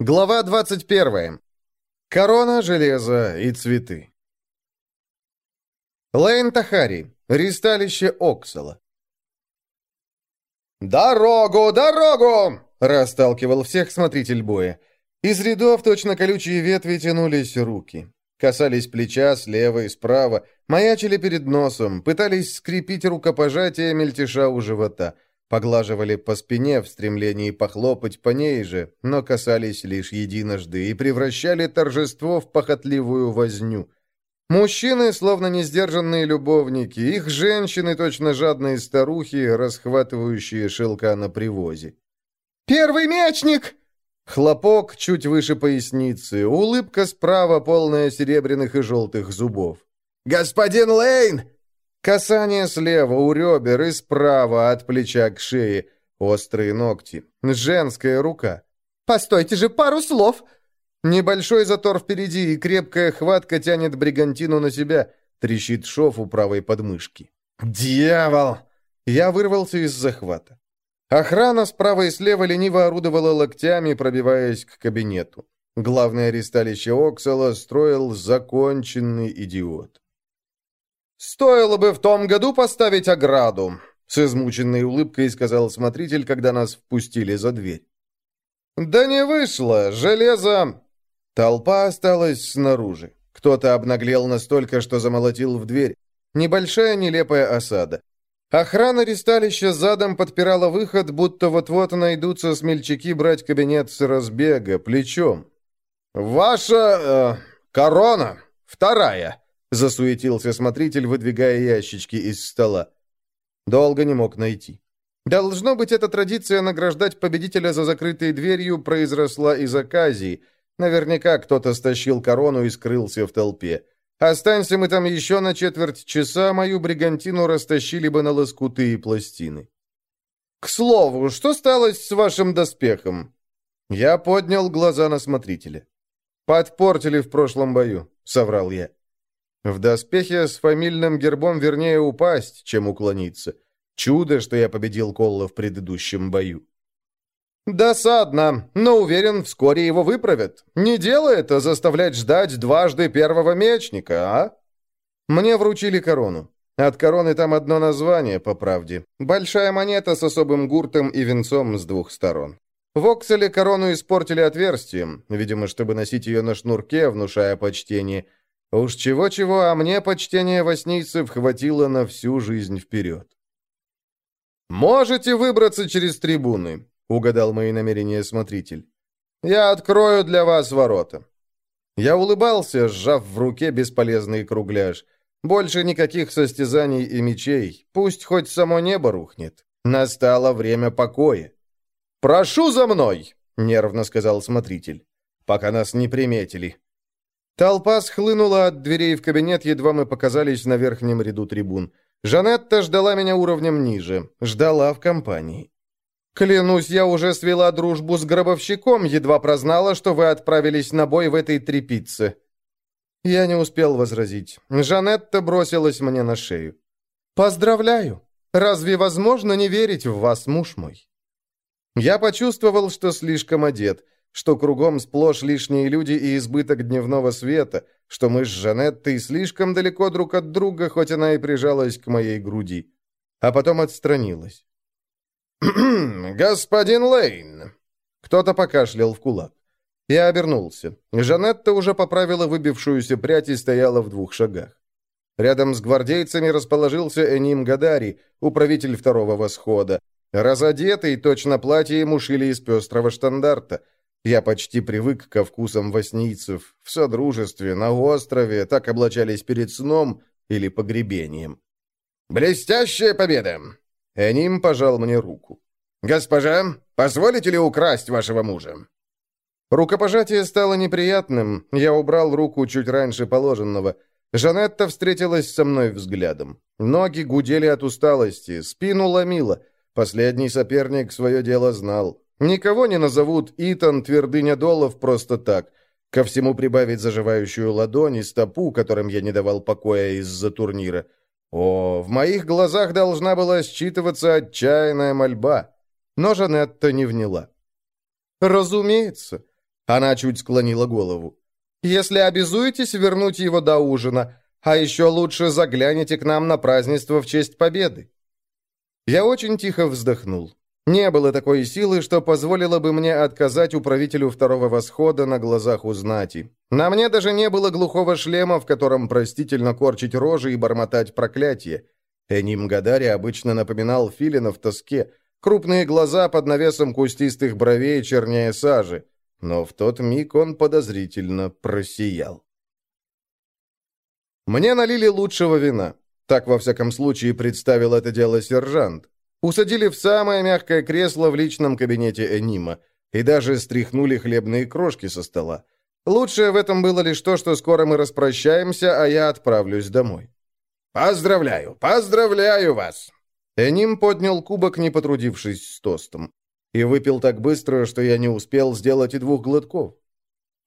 Глава 21. Корона, железо и цветы. Лейн Тахари. Ристалище Оксала. «Дорогу, дорогу!» — расталкивал всех смотритель боя. Из рядов точно колючие ветви тянулись руки. Касались плеча слева и справа, маячили перед носом, пытались скрепить рукопожатие мельтеша у живота — Поглаживали по спине в стремлении похлопать по ней же, но касались лишь единожды и превращали торжество в похотливую возню. Мужчины, словно несдержанные любовники, их женщины, точно жадные старухи, расхватывающие шелка на привозе. «Первый мечник!» Хлопок чуть выше поясницы, улыбка справа, полная серебряных и желтых зубов. «Господин Лейн!» Касание слева у ребер и справа от плеча к шее. Острые ногти. Женская рука. «Постойте же, пару слов!» Небольшой затор впереди, и крепкая хватка тянет бригантину на себя. Трещит шов у правой подмышки. «Дьявол!» Я вырвался из захвата. Охрана справа и слева лениво орудовала локтями, пробиваясь к кабинету. Главное аресталище Оксала строил законченный идиот. «Стоило бы в том году поставить ограду», — с измученной улыбкой сказал смотритель, когда нас впустили за дверь. «Да не вышло, железо...» Толпа осталась снаружи. Кто-то обнаглел настолько, что замолотил в дверь. Небольшая нелепая осада. Охрана ресталища задом подпирала выход, будто вот-вот найдутся смельчаки брать кабинет с разбега, плечом. «Ваша... Э, корона! Вторая!» Засуетился смотритель, выдвигая ящички из стола. Долго не мог найти. Должно быть, эта традиция награждать победителя за закрытой дверью произросла из оказии. Наверняка кто-то стащил корону и скрылся в толпе. Останься мы там еще на четверть часа, мою бригантину растащили бы на лоскуты и пластины. «К слову, что стало с вашим доспехом?» Я поднял глаза на смотрителя. «Подпортили в прошлом бою», — соврал я. В доспехе с фамильным гербом вернее упасть, чем уклониться. Чудо, что я победил Колла в предыдущем бою. «Досадно, но уверен, вскоре его выправят. Не дело это заставлять ждать дважды первого мечника, а?» Мне вручили корону. От короны там одно название, по правде. Большая монета с особым гуртом и венцом с двух сторон. В Окселе корону испортили отверстием, видимо, чтобы носить ее на шнурке, внушая почтение – Уж чего-чего, а мне почтение воснийцев хватило на всю жизнь вперед. «Можете выбраться через трибуны», — угадал мои намерения смотритель. «Я открою для вас ворота». Я улыбался, сжав в руке бесполезный кругляш. Больше никаких состязаний и мечей. Пусть хоть само небо рухнет. Настало время покоя. «Прошу за мной!» — нервно сказал смотритель. «Пока нас не приметили. Толпа схлынула от дверей в кабинет, едва мы показались на верхнем ряду трибун. Жанетта ждала меня уровнем ниже, ждала в компании. «Клянусь, я уже свела дружбу с гробовщиком, едва прознала, что вы отправились на бой в этой трепице». Я не успел возразить. Жанетта бросилась мне на шею. «Поздравляю! Разве возможно не верить в вас, муж мой?» Я почувствовал, что слишком одет – что кругом сплошь лишние люди и избыток дневного света, что мы с Жанеттой слишком далеко друг от друга, хоть она и прижалась к моей груди. А потом отстранилась. «Господин Лейн!» Кто-то покашлял в кулак. Я обернулся. Жанетта уже поправила выбившуюся прядь и стояла в двух шагах. Рядом с гвардейцами расположился Эним Гадари, управитель второго восхода. Разодетый, точно платье ему шили из пестрого штандарта — я почти привык ко вкусам воснийцев. В содружестве, на острове, так облачались перед сном или погребением. «Блестящая победа!» Эним пожал мне руку. «Госпожа, позволите ли украсть вашего мужа?» Рукопожатие стало неприятным. Я убрал руку чуть раньше положенного. Жанетта встретилась со мной взглядом. Ноги гудели от усталости, спину ломило. Последний соперник свое дело знал. Никого не назовут Итан, твердыня долов просто так. Ко всему прибавить заживающую ладонь и стопу, которым я не давал покоя из-за турнира. О, в моих глазах должна была считываться отчаянная мольба. Но Жанетта не вняла. «Разумеется. Она чуть склонила голову. «Если обязуетесь вернуть его до ужина, а еще лучше загляните к нам на празднество в честь победы». Я очень тихо вздохнул. Не было такой силы, что позволило бы мне отказать управителю второго восхода на глазах у знати. На мне даже не было глухого шлема, в котором простительно корчить рожи и бормотать проклятие. Эним Гадари обычно напоминал филина в тоске, крупные глаза под навесом кустистых бровей чернее сажи. Но в тот миг он подозрительно просиял. Мне налили лучшего вина. Так, во всяком случае, представил это дело сержант. Усадили в самое мягкое кресло в личном кабинете Энима и даже стряхнули хлебные крошки со стола. Лучшее в этом было лишь то, что скоро мы распрощаемся, а я отправлюсь домой. «Поздравляю, поздравляю вас!» Эним поднял кубок, не потрудившись с тостом, и выпил так быстро, что я не успел сделать и двух глотков.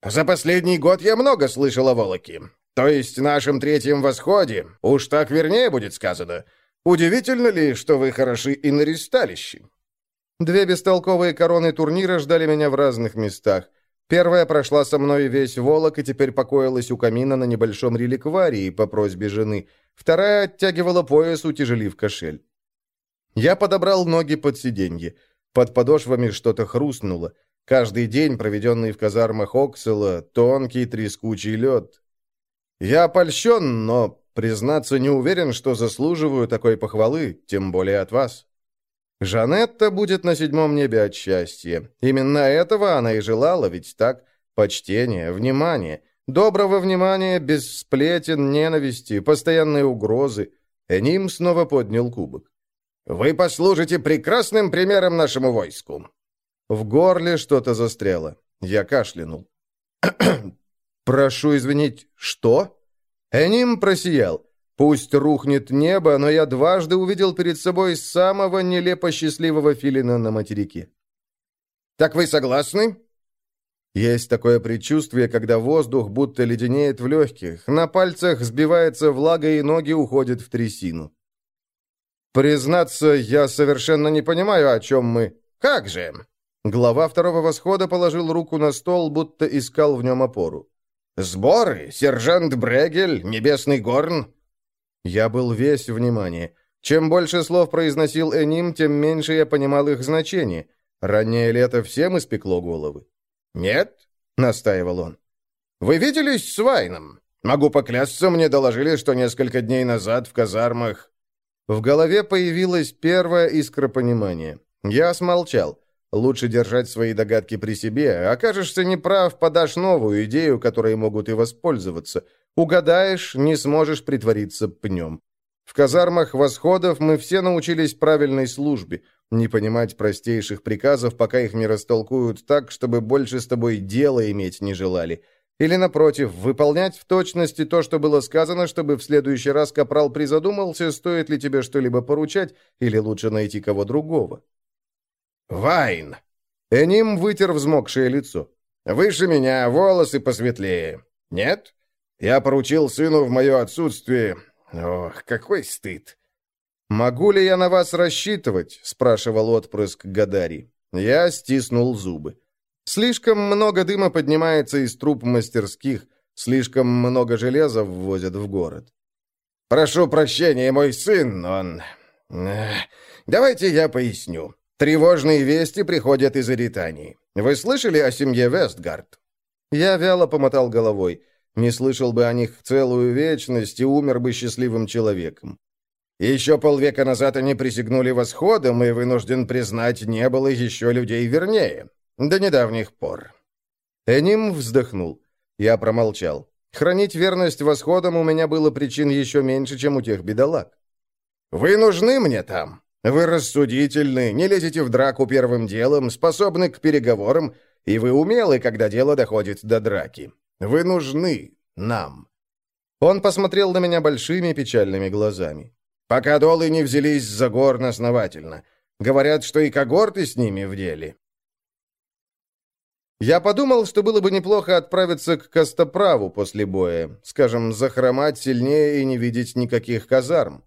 «За последний год я много слышал о Волоке. То есть нашем третьем восходе. Уж так вернее будет сказано. Удивительно ли, что вы хороши и на ристалище?» Две бестолковые короны турнира ждали меня в разных местах. Первая прошла со мной весь Волок и теперь покоилась у камина на небольшом реликварии по просьбе жены. Вторая оттягивала пояс, утяжелив кошель. Я подобрал ноги под сиденье. Под подошвами что-то хрустнуло. Каждый день, проведенный в казармах Оксела, тонкий трескучий лед. Я польщен, но Признаться, не уверен, что заслуживаю такой похвалы, тем более от вас. Жанетта будет на седьмом небе от счастья. Именно этого она и желала, ведь так? Почтение, внимание. Доброго внимания, без сплетен, ненависти, постоянной угрозы. Эним снова поднял кубок. «Вы послужите прекрасным примером нашему войску». В горле что-то застряло. Я кашлянул. «Прошу извинить, что?» Эним просиял. Пусть рухнет небо, но я дважды увидел перед собой самого нелепо счастливого филина на материке. «Так вы согласны?» Есть такое предчувствие, когда воздух будто леденеет в легких, на пальцах сбивается влага и ноги уходят в трясину. «Признаться, я совершенно не понимаю, о чем мы...» «Как же?» Глава второго восхода положил руку на стол, будто искал в нем опору. «Сборы? Сержант Брегель? Небесный горн?» Я был весь внимание. Чем больше слов произносил Эним, тем меньше я понимал их значение. Раннее лето всем испекло головы. «Нет?» — настаивал он. «Вы виделись с Вайном? Могу поклясться, мне доложили, что несколько дней назад в казармах...» В голове появилась первая искра понимания. Я смолчал. Лучше держать свои догадки при себе. Окажешься неправ, подашь новую идею, которой могут и воспользоваться. Угадаешь, не сможешь притвориться пнем. В казармах восходов мы все научились правильной службе, не понимать простейших приказов, пока их не растолкуют так, чтобы больше с тобой дела иметь не желали. Или, напротив, выполнять в точности то, что было сказано, чтобы в следующий раз Капрал призадумался, стоит ли тебе что-либо поручать, или лучше найти кого другого. «Вайн!» Эним вытер взмокшее лицо. «Выше меня, волосы посветлее. Нет? Я поручил сыну в мое отсутствие. Ох, какой стыд!» «Могу ли я на вас рассчитывать?» — спрашивал отпрыск Гадари. Я стиснул зубы. «Слишком много дыма поднимается из труб мастерских, слишком много железа ввозят в город». «Прошу прощения, мой сын, он...» «Давайте я поясню. Тревожные вести приходят из Иритании. Вы слышали о семье Вестгард?» Я вяло помотал головой. Не слышал бы о них целую вечность и умер бы счастливым человеком. Еще полвека назад они присягнули восходом, и, вынужден признать, не было еще людей вернее. До недавних пор. Эним вздохнул. Я промолчал. Хранить верность восходам у меня было причин еще меньше, чем у тех бедолаг. «Вы нужны мне там?» Вы рассудительны, не лезете в драку первым делом, способны к переговорам, и вы умелы, когда дело доходит до драки. Вы нужны нам». Он посмотрел на меня большими печальными глазами. «Пока долы не взялись за горн основательно. Говорят, что и когорты с ними в деле». Я подумал, что было бы неплохо отправиться к Костоправу после боя, скажем, захромать сильнее и не видеть никаких казарм.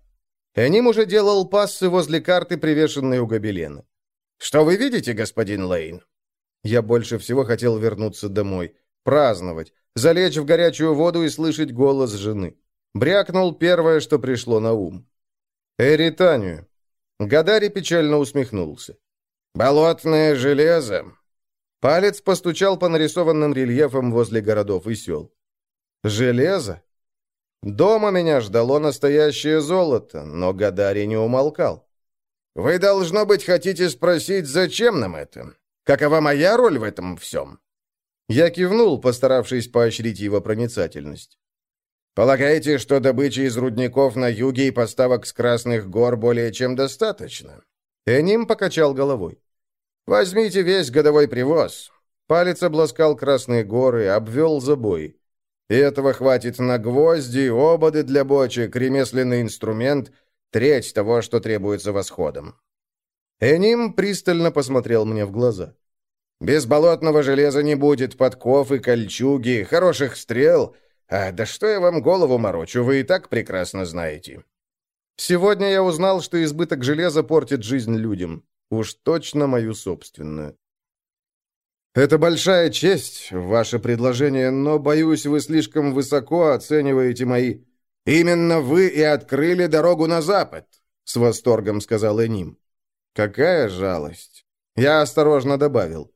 Эним уже делал пассы возле карты, привешенной у гобелена. «Что вы видите, господин Лейн?» Я больше всего хотел вернуться домой, праздновать, залечь в горячую воду и слышать голос жены. Брякнул первое, что пришло на ум. «Эританию». Гадари печально усмехнулся. «Болотное железо». Палец постучал по нарисованным рельефам возле городов и сел. «Железо?» Дома меня ждало настоящее золото, но Гадари не умолкал. «Вы, должно быть, хотите спросить, зачем нам это? Какова моя роль в этом всем?» Я кивнул, постаравшись поощрить его проницательность. «Полагаете, что добычи из рудников на юге и поставок с Красных гор более чем достаточно?» Эним покачал головой. «Возьмите весь годовой привоз». Палец обласкал Красные горы, обвел забой. И этого хватит на гвозди, ободы для бочек, ремесленный инструмент, треть того, что требуется восходом. Эним пристально посмотрел мне в глаза. «Без болотного железа не будет подков и кольчуги, хороших стрел. А да что я вам голову морочу, вы и так прекрасно знаете». Сегодня я узнал, что избыток железа портит жизнь людям. Уж точно мою собственную. «Это большая честь, ваше предложение, но, боюсь, вы слишком высоко оцениваете мои...» «Именно вы и открыли дорогу на запад», — с восторгом сказал Эним. «Какая жалость!» Я осторожно добавил.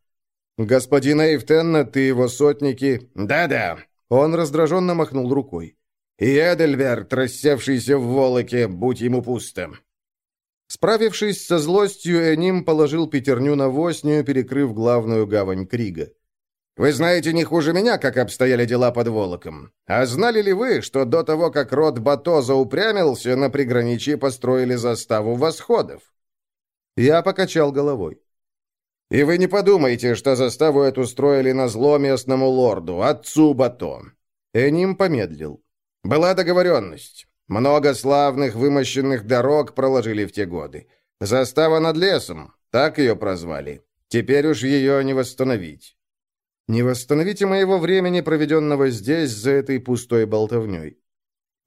«Господин Эйвтенна, ты его сотники...» «Да-да», — он раздраженно махнул рукой. «И Эдельверт, рассевшийся в Волоке, будь ему пусто. Справившись со злостью, Эним положил пятерню на восню, перекрыв главную гавань Крига. «Вы знаете не хуже меня, как обстояли дела под Волоком. А знали ли вы, что до того, как род Бато заупрямился, на приграничье построили заставу восходов?» Я покачал головой. «И вы не подумайте, что заставу эту строили на зло местному лорду, отцу Бато». Эним помедлил. «Была договоренность. Много славных вымощенных дорог проложили в те годы. Застава над лесом, так ее прозвали. Теперь уж ее не восстановить. Не восстановите моего времени, проведенного здесь, за этой пустой болтовней.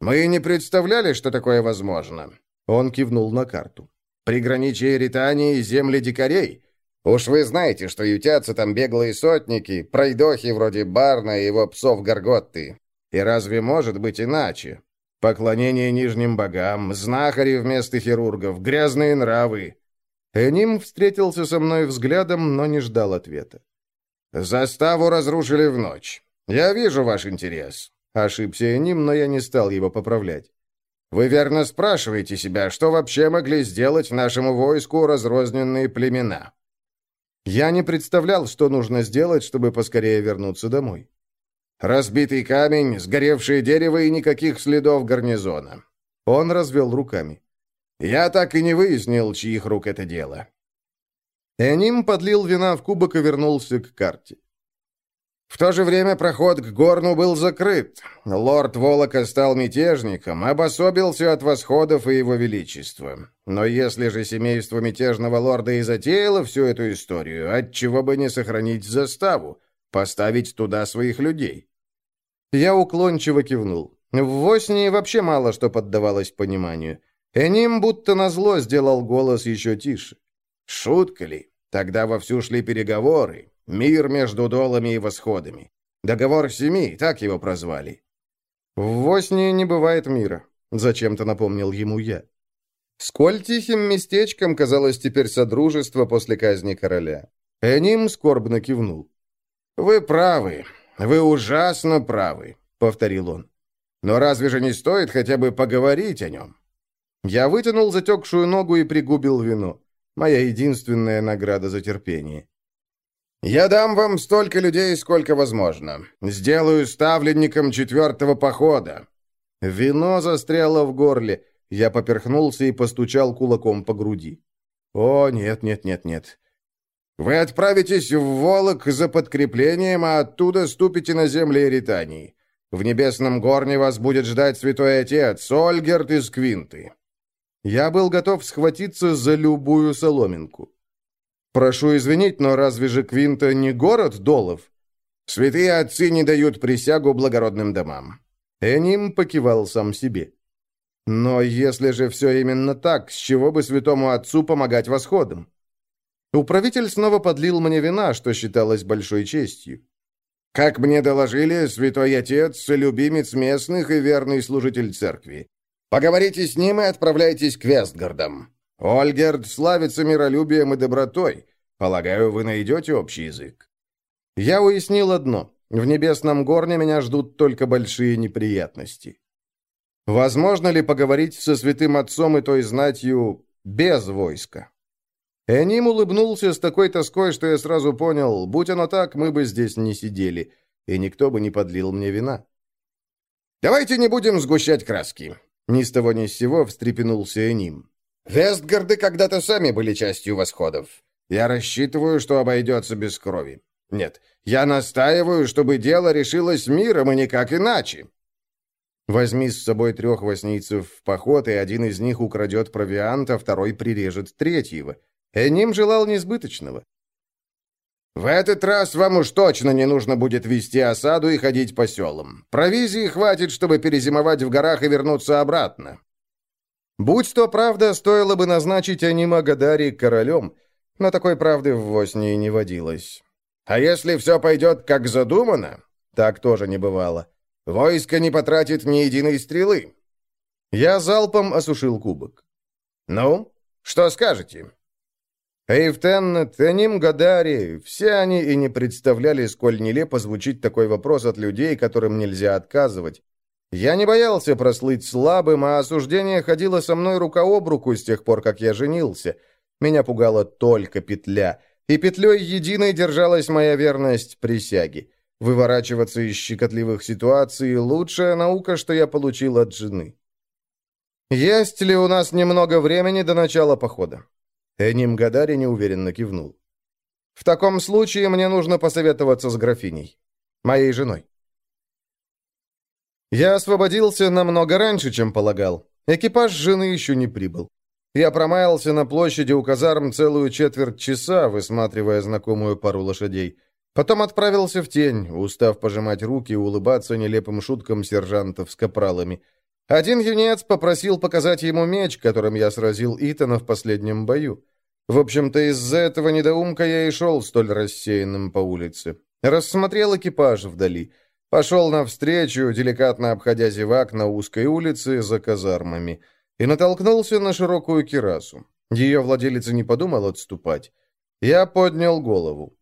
Мы не представляли, что такое возможно. Он кивнул на карту. Приграничие Ритании и земли дикарей. Уж вы знаете, что ютятся там беглые сотники, пройдохи вроде Барна и его псов Гарготты. И разве может быть иначе? Поклонение нижним богам, знахари вместо хирургов, грязные нравы. Эним встретился со мной взглядом, но не ждал ответа. «Заставу разрушили в ночь. Я вижу ваш интерес». Ошибся Эним, но я не стал его поправлять. «Вы верно спрашиваете себя, что вообще могли сделать нашему войску разрозненные племена?» Я не представлял, что нужно сделать, чтобы поскорее вернуться домой. Разбитый камень, сгоревшее дерево и никаких следов гарнизона. Он развел руками. Я так и не выяснил, чьих рук это дело. Эним подлил вина в кубок и вернулся к карте. В то же время проход к Горну был закрыт. Лорд Волока стал мятежником, обособился от восходов и его величества. Но если же семейство мятежного лорда и затеяло всю эту историю, отчего бы не сохранить заставу, поставить туда своих людей? Я уклончиво кивнул. В Воснии вообще мало что поддавалось пониманию. Эним будто назло сделал голос еще тише. «Шутка ли? Тогда вовсю шли переговоры. Мир между долами и восходами. Договор семи, так его прозвали». «В Воснии не бывает мира», — зачем-то напомнил ему я. Сколь тихим местечком казалось теперь содружество после казни короля. Эним скорбно кивнул. «Вы правы. «Вы ужасно правы», — повторил он. «Но разве же не стоит хотя бы поговорить о нем?» Я вытянул затекшую ногу и пригубил вино. Моя единственная награда за терпение. «Я дам вам столько людей, сколько возможно. Сделаю ставленником четвертого похода». Вино застряло в горле. Я поперхнулся и постучал кулаком по груди. «О, нет, нет, нет, нет. Вы отправитесь в Волок за подкреплением, а оттуда ступите на земли Эритании. В небесном горне вас будет ждать святой отец, Ольгерт из Квинты». Я был готов схватиться за любую соломинку. «Прошу извинить, но разве же Квинта не город Долов?» «Святые отцы не дают присягу благородным домам». Эним покивал сам себе. «Но если же все именно так, с чего бы святому отцу помогать восходам?» Управитель снова подлил мне вина, что считалось большой честью. «Как мне доложили, святой отец, любимец местных и верный служитель церкви. Поговорите с ним и отправляйтесь к Вестгардам. Ольгерд славится миролюбием и добротой. Полагаю, вы найдете общий язык». Я уяснил одно. В небесном горне меня ждут только большие неприятности. Возможно ли поговорить со святым отцом и той знатью без войска? Эним улыбнулся с такой тоской, что я сразу понял, будь оно так, мы бы здесь не сидели, и никто бы не подлил мне вина. «Давайте не будем сгущать краски», — ни с того ни с сего встрепенулся Эним. «Вестгарды когда-то сами были частью восходов. Я рассчитываю, что обойдется без крови. Нет, я настаиваю, чтобы дело решилось миром и никак иначе. Возьми с собой трех воснийцев в поход, и один из них украдет провиант, а второй прирежет третьего. Эним желал несбыточного. «В этот раз вам уж точно не нужно будет вести осаду и ходить по селам. Провизии хватит, чтобы перезимовать в горах и вернуться обратно». Будь то правда, стоило бы назначить Анима Гадари королем, но такой правды в Воснии не водилось. А если все пойдет как задумано, так тоже не бывало. Войско не потратит ни единой стрелы. Я залпом осушил кубок. Ну, что скажете? Эйфтен, Теним Гадари, все они и не представляли, сколь нелепо звучит такой вопрос от людей, которым нельзя отказывать. Я не боялся прослыть слабым, а осуждение ходило со мной рука об руку с тех пор, как я женился. Меня пугала только петля, и петлей единой держалась моя верность присяге. Выворачиваться из щекотливых ситуаций – лучшая наука, что я получил от жены. «Есть ли у нас немного времени до начала похода?» Эним Гадари неуверенно кивнул. «В таком случае мне нужно посоветоваться с графиней, моей женой». Я освободился намного раньше, чем полагал. Экипаж жены еще не прибыл. Я промаялся на площади у казарм целую четверть часа, высматривая знакомую пару лошадей. Потом отправился в тень, устав пожимать руки и улыбаться нелепым шуткам сержантов с капралами. Один юнец попросил показать ему меч, которым я сразил Итана в последнем бою. В общем-то, из-за этого недоумка я и шел столь рассеянным по улице. Рассмотрел экипаж вдали. Пошел навстречу, деликатно обходя зевак на узкой улице за казармами. И натолкнулся на широкую кирасу. Ее владелица не подумал отступать. Я поднял голову.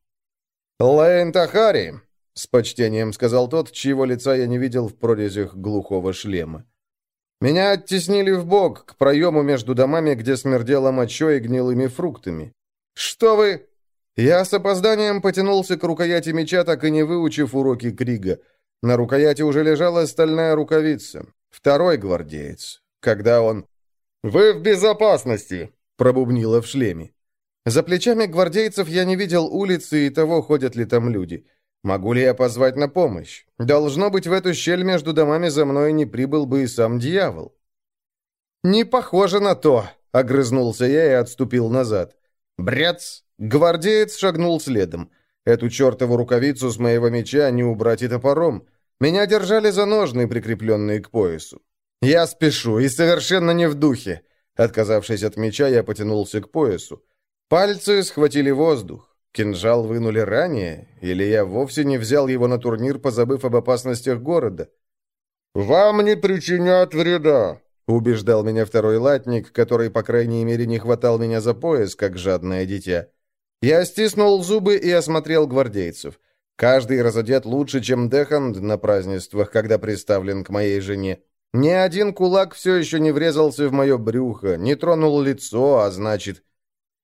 «Лейн Тахари!» — с почтением сказал тот, чьего лица я не видел в прорезях глухого шлема. Меня оттеснили в бок к проему между домами, где смердело мочой и гнилыми фруктами. «Что вы...» Я с опозданием потянулся к рукояти меча, так и не выучив уроки Крига. На рукояти уже лежала стальная рукавица. Второй гвардеец. Когда он... «Вы в безопасности!» — пробубнило в шлеме. За плечами гвардейцев я не видел улицы и того, ходят ли там люди. Могу ли я позвать на помощь? Должно быть, в эту щель между домами за мной не прибыл бы и сам дьявол. «Не похоже на то», — огрызнулся я и отступил назад. «Бряц!» Гвардеец шагнул следом. Эту чертову рукавицу с моего меча не убрать и топором. Меня держали за ножны, прикрепленные к поясу. «Я спешу и совершенно не в духе». Отказавшись от меча, я потянулся к поясу. Пальцы схватили воздух. Кинжал вынули ранее, или я вовсе не взял его на турнир, позабыв об опасностях города? «Вам не причинят вреда», — убеждал меня второй латник, который, по крайней мере, не хватал меня за пояс, как жадное дитя. Я стиснул зубы и осмотрел гвардейцев. Каждый разодет лучше, чем Деханд на празднествах, когда представлен к моей жене. Ни один кулак все еще не врезался в мое брюхо, не тронул лицо, а значит,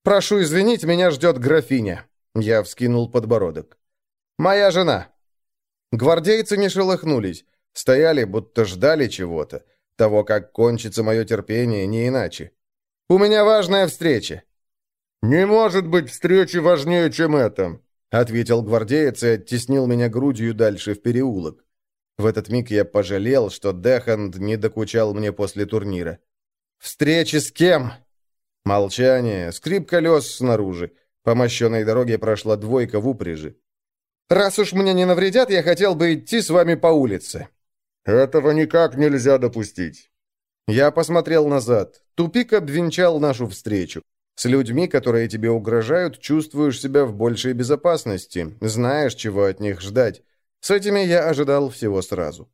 «Прошу извинить, меня ждет графиня». Я вскинул подбородок. «Моя жена». Гвардейцы не шелохнулись. Стояли, будто ждали чего-то. Того, как кончится мое терпение, не иначе. «У меня важная встреча». «Не может быть встречи важнее, чем это», — ответил гвардеец и оттеснил меня грудью дальше в переулок. В этот миг я пожалел, что Деханд не докучал мне после турнира. «Встречи с кем?» Молчание, скрип колес снаружи. По мощенной дороге прошла двойка в упряжи. «Раз уж мне не навредят, я хотел бы идти с вами по улице». «Этого никак нельзя допустить». Я посмотрел назад. Тупик обвенчал нашу встречу. С людьми, которые тебе угрожают, чувствуешь себя в большей безопасности, знаешь, чего от них ждать. С этими я ожидал всего сразу.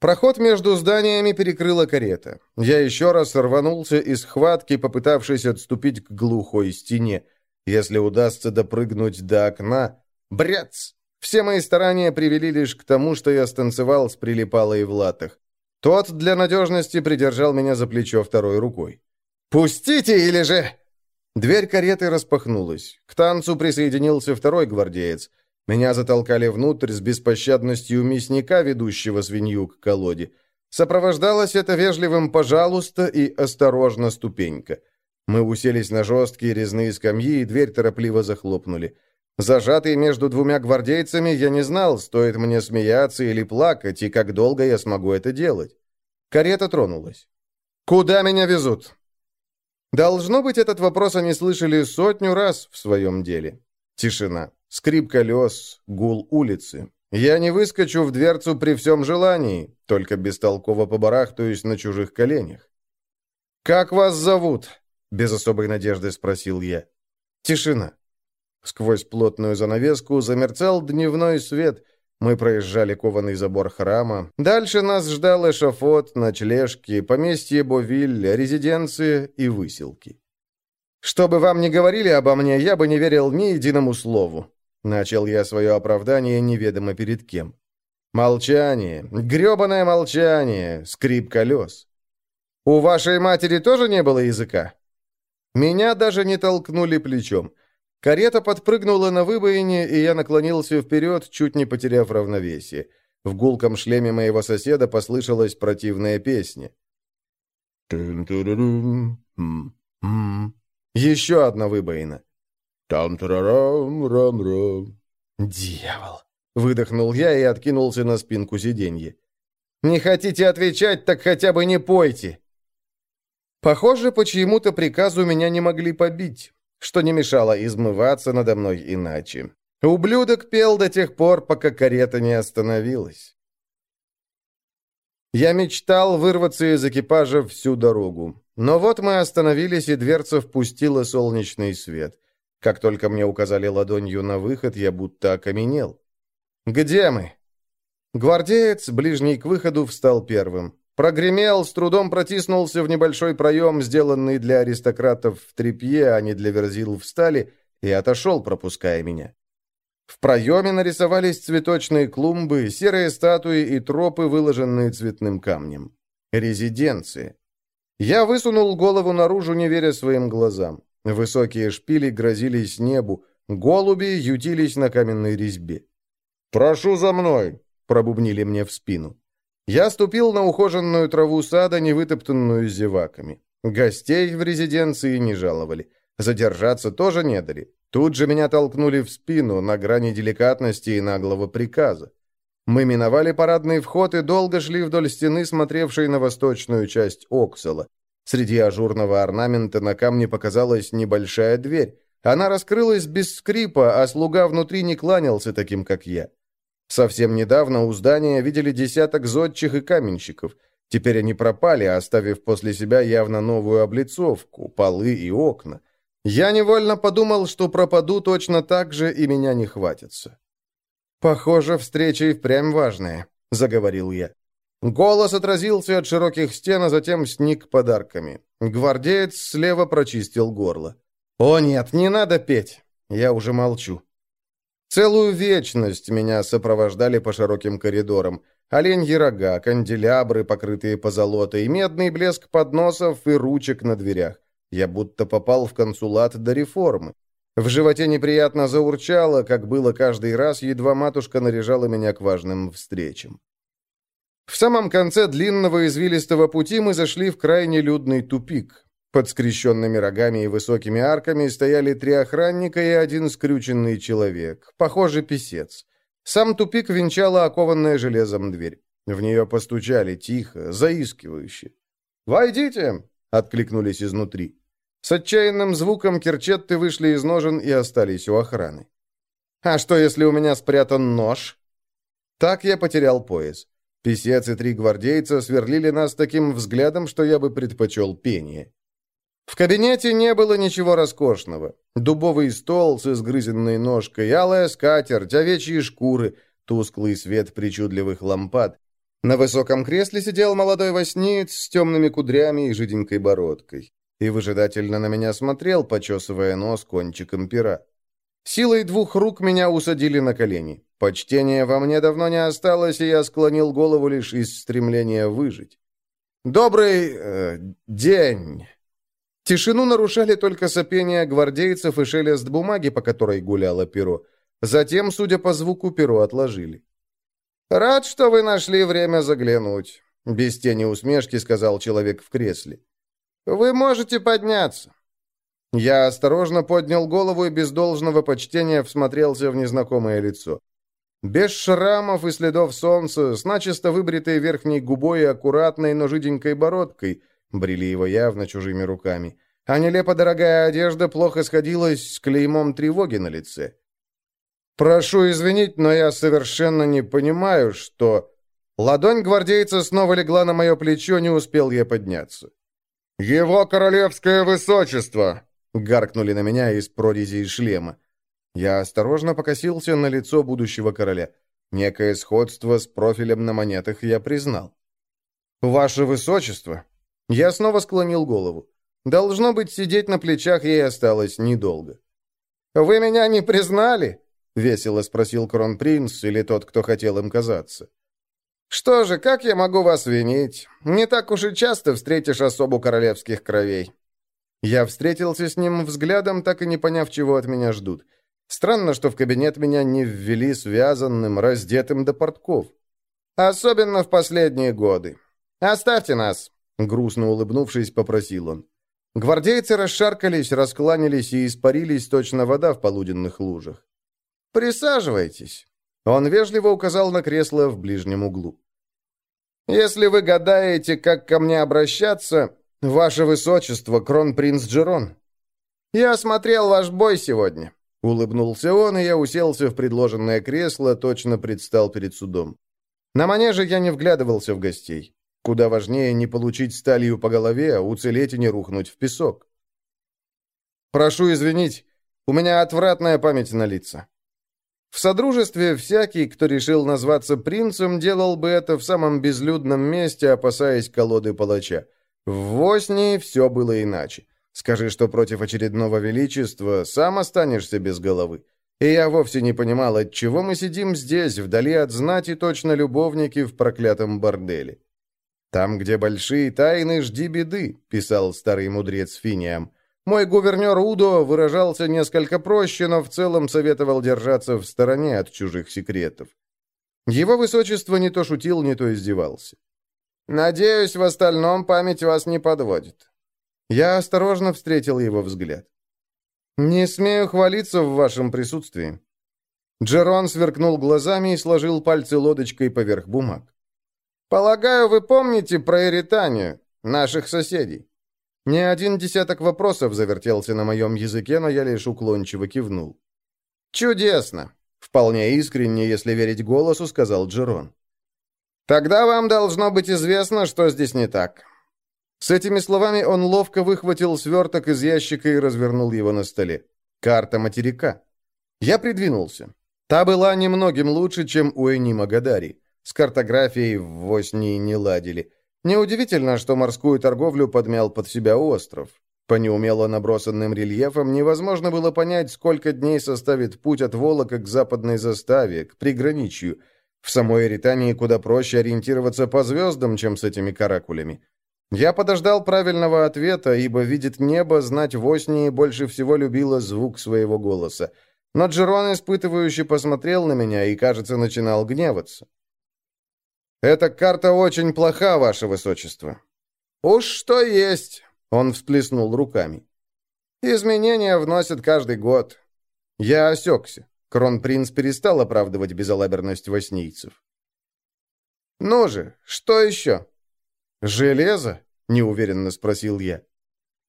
Проход между зданиями перекрыла карета. Я еще раз рванулся из схватки, попытавшись отступить к глухой стене. Если удастся допрыгнуть до окна... Бряц! Все мои старания привели лишь к тому, что я станцевал с прилипалой в латах. Тот для надежности придержал меня за плечо второй рукой. «Пустите или же...» Дверь кареты распахнулась. К танцу присоединился второй гвардеец. Меня затолкали внутрь с беспощадностью мясника, ведущего свинью к колоде. Сопровождалось это вежливым «пожалуйста» и «осторожно, ступенька». Мы уселись на жесткие резные скамьи, и дверь торопливо захлопнули. Зажатый между двумя гвардейцами, я не знал, стоит мне смеяться или плакать, и как долго я смогу это делать. Карета тронулась. «Куда меня везут?» Должно быть, этот вопрос они слышали сотню раз в своем деле. Тишина. Скрип колес, гул улицы. Я не выскочу в дверцу при всем желании, только бестолково побарахтаюсь на чужих коленях. «Как вас зовут?» — без особой надежды спросил я. Тишина. Сквозь плотную занавеску замерцал дневной свет. Мы проезжали кованый забор храма. Дальше нас ждал эшафот, ночлежки, поместье Бовиль, резиденции и выселки. «Что бы вам ни говорили обо мне, я бы не верил ни единому слову», Начал я свое оправдание неведомо перед кем. Молчание, гребаное молчание, скрип колес. «У вашей матери тоже не было языка?» Меня даже не толкнули плечом. Карета подпрыгнула на выбоине, и я наклонился вперед, чуть не потеряв равновесие. В гулком шлеме моего соседа послышалась противная песня. Еще одна выбоина. Там-тарарам-рам-рам. Дьявол! Выдохнул я и откинулся на спинку сиденья. «Не хотите отвечать, так хотя бы не пойте!» Похоже, по чьему-то приказу меня не могли побить что не мешало измываться надо мной иначе. Ублюдок пел до тех пор, пока карета не остановилась. Я мечтал вырваться из экипажа всю дорогу. Но вот мы остановились, и дверца впустила солнечный свет. Как только мне указали ладонью на выход, я будто окаменел. «Где мы?» Гвардеец, ближний к выходу, встал первым. Прогремел, с трудом протиснулся в небольшой проем, сделанный для аристократов в тряпье, а не для верзил в стали, и отошел, пропуская меня. В проеме нарисовались цветочные клумбы, серые статуи и тропы, выложенные цветным камнем. Резиденции. Я высунул голову наружу, не веря своим глазам. Высокие шпили грозились небу, голуби ютились на каменной резьбе. «Прошу за мной!» — пробубнили мне в спину. Я ступил на ухоженную траву сада, не вытоптанную зеваками. Гостей в резиденции не жаловали. Задержаться тоже не дали. Тут же меня толкнули в спину, на грани деликатности и наглого приказа. Мы миновали парадный вход и долго шли вдоль стены, смотревшей на восточную часть Оксала. Среди ажурного орнамента на камне показалась небольшая дверь. Она раскрылась без скрипа, а слуга внутри не кланялся таким, как я. Совсем недавно у здания видели десяток зодчих и каменщиков. Теперь они пропали, оставив после себя явно новую облицовку, полы и окна. Я невольно подумал, что пропаду точно так же, и меня не хватится. «Похоже, встреча и впрямь важная», — заговорил я. Голос отразился от широких стен, а затем сник подарками. Гвардеец слева прочистил горло. «О нет, не надо петь!» Я уже молчу. Целую вечность меня сопровождали по широким коридорам. Оленьи рога, канделябры, покрытые позолотой, медный блеск подносов и ручек на дверях. Я будто попал в консулат до реформы. В животе неприятно заурчало, как было каждый раз, едва матушка наряжала меня к важным встречам. В самом конце длинного извилистого пути мы зашли в крайне людный тупик. Под скрещенными рогами и высокими арками стояли три охранника и один скрюченный человек, похоже, писец. Сам тупик венчала окованная железом дверь. В нее постучали тихо, заискивающе. «Войдите!» — откликнулись изнутри. С отчаянным звуком керчетты вышли из ножен и остались у охраны. «А что, если у меня спрятан нож?» Так я потерял пояс. Песец и три гвардейца сверлили нас таким взглядом, что я бы предпочел пение. В кабинете не было ничего роскошного. Дубовый стол с изгрызенной ножкой, алая скатерть, овечьи шкуры, тусклый свет причудливых лампад. На высоком кресле сидел молодой восниц с темными кудрями и жиденькой бородкой. И выжидательно на меня смотрел, почесывая нос кончиком пера. Силой двух рук меня усадили на колени. Почтения во мне давно не осталось, и я склонил голову лишь из стремления выжить. «Добрый... Э, день!» Тишину нарушали только сопения гвардейцев и шелест бумаги, по которой гуляло перо. Затем, судя по звуку, перо отложили. «Рад, что вы нашли время заглянуть», — без тени усмешки сказал человек в кресле. «Вы можете подняться». Я осторожно поднял голову и без должного почтения всмотрелся в незнакомое лицо. Без шрамов и следов солнца, с начисто выбритой верхней губой и аккуратной, но жиденькой бородкой, брили его явно чужими руками. А нелепо дорогая одежда плохо сходилась с клеймом тревоги на лице. «Прошу извинить, но я совершенно не понимаю, что...» Ладонь гвардейца снова легла на мое плечо, не успел я подняться. «Его королевское высочество!» — гаркнули на меня из прорези шлема. Я осторожно покосился на лицо будущего короля. Некое сходство с профилем на монетах я признал. «Ваше высочество!» Я снова склонил голову. Должно быть, сидеть на плечах ей осталось недолго. «Вы меня не признали?» — весело спросил кронпринц или тот, кто хотел им казаться. «Что же, как я могу вас винить? Не так уж и часто встретишь особу королевских кровей». Я встретился с ним взглядом, так и не поняв, чего от меня ждут. Странно, что в кабинет меня не ввели связанным, раздетым до портков. Особенно в последние годы. Оставьте нас, грустно улыбнувшись, попросил он. Гвардейцы расшаркались, раскланялись и испарились точно вода в полуденных лужах. «Присаживайтесь», — он вежливо указал на кресло в ближнем углу. «Если вы гадаете, как ко мне обращаться, ваше высочество, кронпринц Джерон, я осмотрел ваш бой сегодня. Улыбнулся он, и я уселся в предложенное кресло, точно предстал перед судом. На манеже я не вглядывался в гостей. Куда важнее не получить сталью по голове, а уцелеть и не рухнуть в песок. «Прошу извинить, у меня отвратная память на лица». В Содружестве всякий, кто решил назваться принцем, делал бы это в самом безлюдном месте, опасаясь колоды палача. В Воснии все было иначе. Скажи, что против очередного величества, сам останешься без головы. И я вовсе не понимал, отчего мы сидим здесь, вдали от знати, точно любовники в проклятом борделе. «Там, где большие тайны, жди беды», — писал старый мудрец Финиам. Мой гувернер Удо выражался несколько проще, но в целом советовал держаться в стороне от чужих секретов. Его высочество не то шутил, не то издевался. «Надеюсь, в остальном память вас не подводит. Я осторожно встретил его взгляд. «Не смею хвалиться в вашем присутствии». Джерон сверкнул глазами и сложил пальцы лодочкой поверх бумаг. «Полагаю, вы помните про Эританию, наших соседей?» Не один десяток вопросов завертелся на моем языке, но я лишь уклончиво кивнул. «Чудесно!» — вполне искренне, если верить голосу, сказал Джерон. «Тогда вам должно быть известно, что здесь не так. С этими словами он ловко выхватил сверток из ящика и развернул его на столе. Карта материка. Я придвинулся. Та была немногим лучше, чем у Энима Гадари. С картографией в Воснии не ладили. Неудивительно, что морскую торговлю подмял под себя остров. По неумело набросанным рельефам невозможно было понять, сколько дней составит путь от Волока к западной заставе, к приграничью. В самой Эритании куда проще ориентироваться по звездам, чем с этими каракулями. Я подождал правильного ответа, ибо видит небо, знать в Оснии больше всего любила звук своего голоса. Но Джерон испытывающе посмотрел на меня и, кажется, начинал гневаться. «Эта карта очень плоха, ваше высочество». «Уж что есть!» — он всплеснул руками. «Изменения вносят каждый год». Я осекся. Кронпринц перестал оправдывать безалаберность воснийцев. «Ну же, что еще?» «Железо?» — неуверенно спросил я.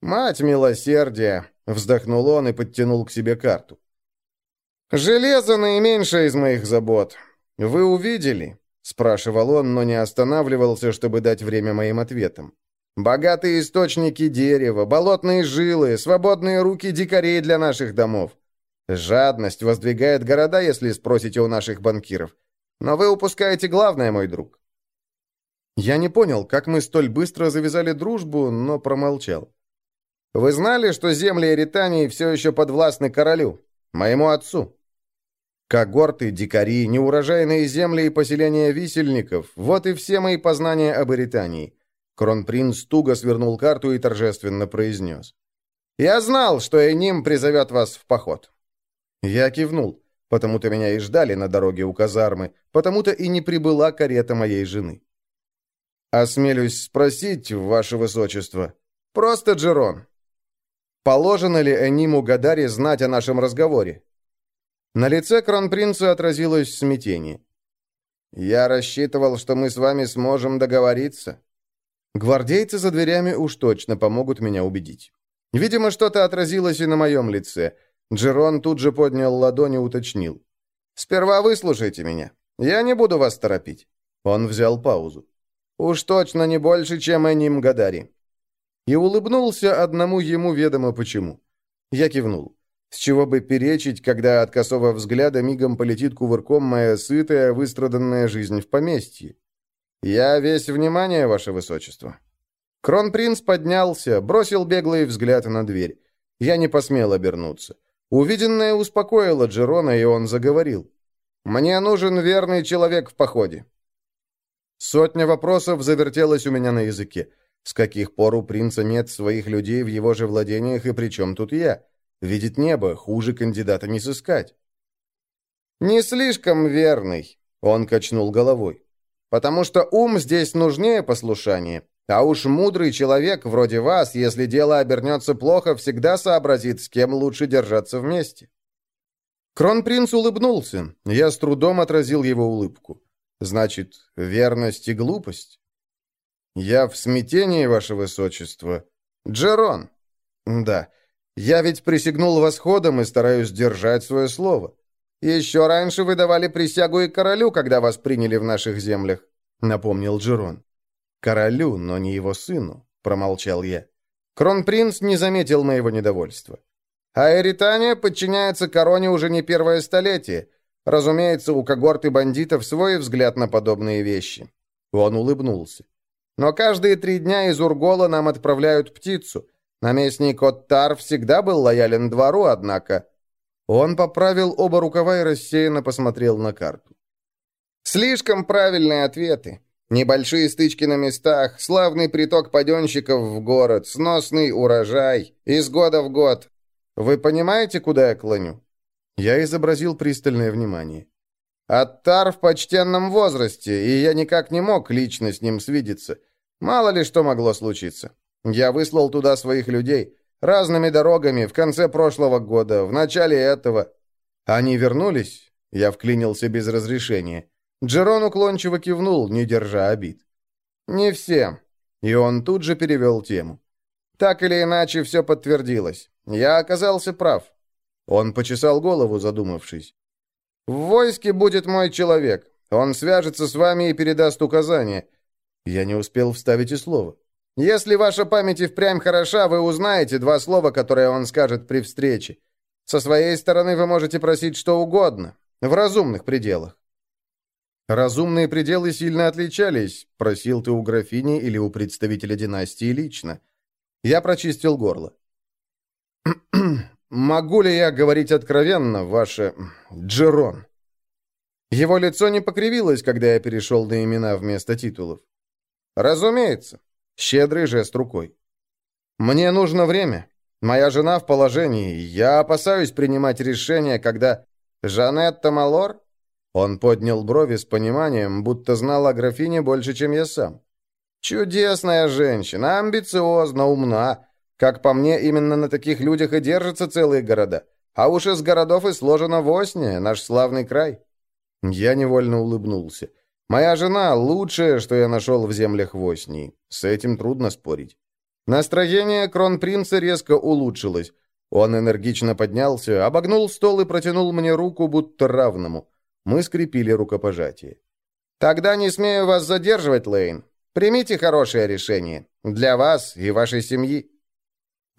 «Мать милосердия!» — вздохнул он и подтянул к себе карту. «Железо наименьшее из моих забот. Вы увидели?» — спрашивал он, но не останавливался, чтобы дать время моим ответам. Богатые источники дерева, болотные жилы, свободные руки дикарей для наших домов. Жадность воздвигает города, если спросите у наших банкиров. Но вы упускаете главное, мой друг. Я не понял, как мы столь быстро завязали дружбу, но промолчал. Вы знали, что земли Эритании все еще подвластны королю, моему отцу? Когорты, дикари, неурожайные земли и поселения висельников – вот и все мои познания об Эритании. Кронпринц туго свернул карту и торжественно произнес. «Я знал, что Эним призовет вас в поход. Я кивнул. Потому-то меня и ждали на дороге у казармы, потому-то и не прибыла карета моей жены. «Осмелюсь спросить, ваше высочество. Просто Джерон. Положено ли Эниму Гадаре знать о нашем разговоре?» На лице кронпринца отразилось смятение. «Я рассчитывал, что мы с вами сможем договориться». Гвардейцы за дверями уж точно помогут меня убедить. Видимо, что-то отразилось и на моем лице – Джерон тут же поднял ладонь и уточнил. «Сперва выслушайте меня. Я не буду вас торопить». Он взял паузу. «Уж точно не больше, чем Эним Гадари». И улыбнулся одному ему ведомо почему. Я кивнул. С чего бы перечить, когда от косого взгляда мигом полетит кувырком моя сытая, выстраданная жизнь в поместье? Я весь внимание, ваше высочество. Кронпринц поднялся, бросил беглый взгляд на дверь. Я не посмел обернуться. Увиденное успокоило Джерона, и он заговорил. «Мне нужен верный человек в походе». Сотня вопросов завертелась у меня на языке. С каких пор у принца нет своих людей в его же владениях, и при чем тут я? Видит небо, хуже кандидата не сыскать. «Не слишком верный», — он качнул головой. «Потому что ум здесь нужнее послушания. А уж мудрый человек, вроде вас, если дело обернется плохо, всегда сообразит, с кем лучше держаться вместе». Кронпринц улыбнулся. Я с трудом отразил его улыбку. «Значит, верность и глупость?» «Я в смятении, ваше высочество». «Джерон». «Да. Я ведь присягнул восходом и стараюсь держать свое слово. Еще раньше вы давали присягу и королю, когда вас приняли в наших землях», — напомнил Джерон. «Королю, но не его сыну», — промолчал я. Кронпринц не заметил моего недовольства. «А Эритания подчиняется короне уже не первое столетие. Разумеется, у когорты бандитов свой взгляд на подобные вещи». Он улыбнулся. «Но каждые три дня из Ургола нам отправляют птицу. Наместник Оттар всегда был лоялен двору, однако...» Он поправил оба рукава и рассеянно посмотрел на карту. «Слишком правильные ответы. Небольшие стычки на местах, славный приток паденщиков в город, сносный урожай, из года в год. Вы понимаете, куда я клоню?» Я изобразил пристальное внимание. «Аттар в почтенном возрасте, и я никак не мог лично с ним свидеться. Мало ли что могло случиться. Я выслал туда своих людей, разными дорогами, в конце прошлого года, в начале этого. Они вернулись?» Я вклинился без разрешения. Джерон уклончиво кивнул, не держа обид. «Не все». И он тут же перевел тему. «Так или иначе, все подтвердилось. Я оказался прав». Он почесал голову, задумавшись. «В войске будет мой человек. Он свяжется с вами и передаст указания». Я не успел вставить и слово. «Если ваша память и впрямь хороша, вы узнаете два слова, которые он скажет при встрече. Со своей стороны вы можете просить что угодно, в разумных пределах. Разумные пределы сильно отличались, просил ты у графини или у представителя династии лично. Я прочистил горло. «Могу ли я говорить откровенно, ваше... Джерон?» Его лицо не покривилось, когда я перешел на имена вместо титулов. «Разумеется». Щедрый жест рукой. «Мне нужно время. Моя жена в положении. Я опасаюсь принимать решение, когда... Жанетта Малор?» Он поднял брови с пониманием, будто знал о графине больше, чем я сам. «Чудесная женщина, амбициозна, умна. Как по мне, именно на таких людях и держатся целые города. А уж из городов и сложено Восния, наш славный край». Я невольно улыбнулся. «Моя жена — лучшее, что я нашел в землях Воснии. С этим трудно спорить». Настроение кронпринца резко улучшилось. Он энергично поднялся, обогнул стол и протянул мне руку, будто равному. Мы скрепили рукопожатие. «Тогда не смею вас задерживать, Лейн. Примите хорошее решение. Для вас и вашей семьи».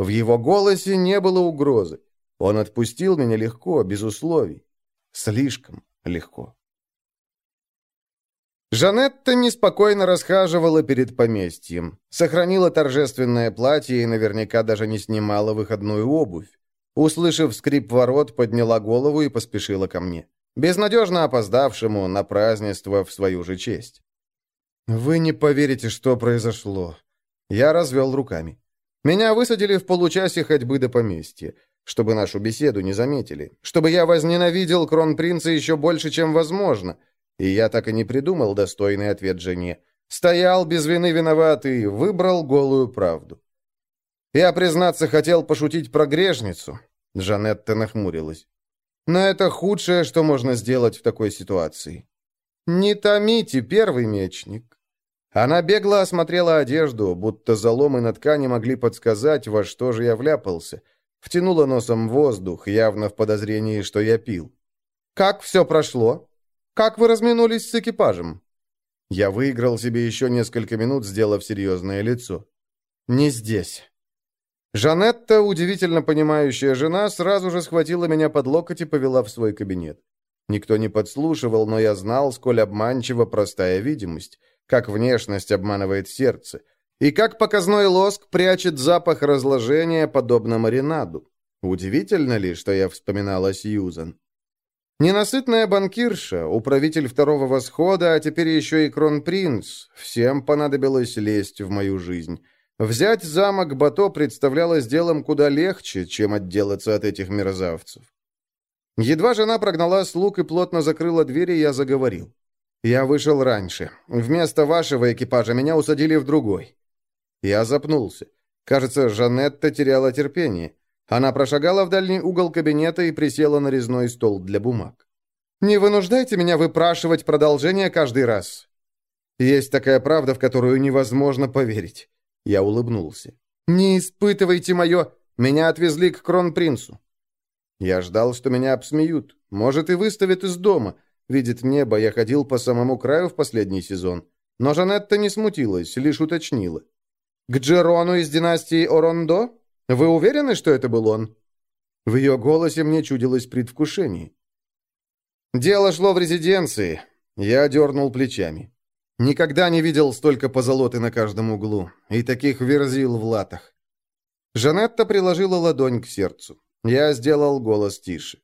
В его голосе не было угрозы. Он отпустил меня легко, без условий. Слишком легко. Жанетта неспокойно расхаживала перед поместьем. Сохранила торжественное платье и наверняка даже не снимала выходную обувь. Услышав скрип ворот, подняла голову и поспешила ко мне. Безнадежно опоздавшему на празднество в свою же честь. «Вы не поверите, что произошло». Я развел руками. Меня высадили в получасе ходьбы до поместья, чтобы нашу беседу не заметили, чтобы я возненавидел кронпринца еще больше, чем возможно. И я так и не придумал достойный ответ жене. Стоял без вины виноватый, выбрал голую правду. Я, признаться, хотел пошутить про грешницу. Жанетта нахмурилась. Но это худшее, что можно сделать в такой ситуации. Не томите, первый мечник. Она бегло осмотрела одежду, будто заломы на ткани могли подсказать, во что же я вляпался. Втянула носом воздух, явно в подозрении, что я пил. «Как все прошло? Как вы разминулись с экипажем?» Я выиграл себе еще несколько минут, сделав серьезное лицо. «Не здесь». Жанетта, удивительно понимающая жена, сразу же схватила меня под локоть и повела в свой кабинет. Никто не подслушивал, но я знал, сколь обманчива простая видимость как внешность обманывает сердце, и как показной лоск прячет запах разложения, подобно маринаду. Удивительно ли, что я вспоминала Сьюзан? Ненасытная банкирша, управитель второго восхода, а теперь еще и кронпринц. Всем понадобилось лезть в мою жизнь. Взять замок Бато представлялось делом куда легче, чем отделаться от этих мерзавцев. Едва жена прогнала слуг и плотно закрыла двери, я заговорил. «Я вышел раньше. Вместо вашего экипажа меня усадили в другой». Я запнулся. Кажется, Жанетта теряла терпение. Она прошагала в дальний угол кабинета и присела на резной стол для бумаг. «Не вынуждайте меня выпрашивать продолжение каждый раз». Есть такая правда, в которую невозможно поверить. Я улыбнулся. «Не испытывайте мое... Меня отвезли к кронпринцу». Я ждал, что меня обсмеют. Может, и выставят из дома. Видит небо, я ходил по самому краю в последний сезон. Но Жанетта не смутилась, лишь уточнила. «К Джерону из династии Орондо? Вы уверены, что это был он?» В ее голосе мне чудилось предвкушение. «Дело шло в резиденции». Я дернул плечами. Никогда не видел столько позолоты на каждом углу. И таких верзил в латах. Жанетта приложила ладонь к сердцу. Я сделал голос тише.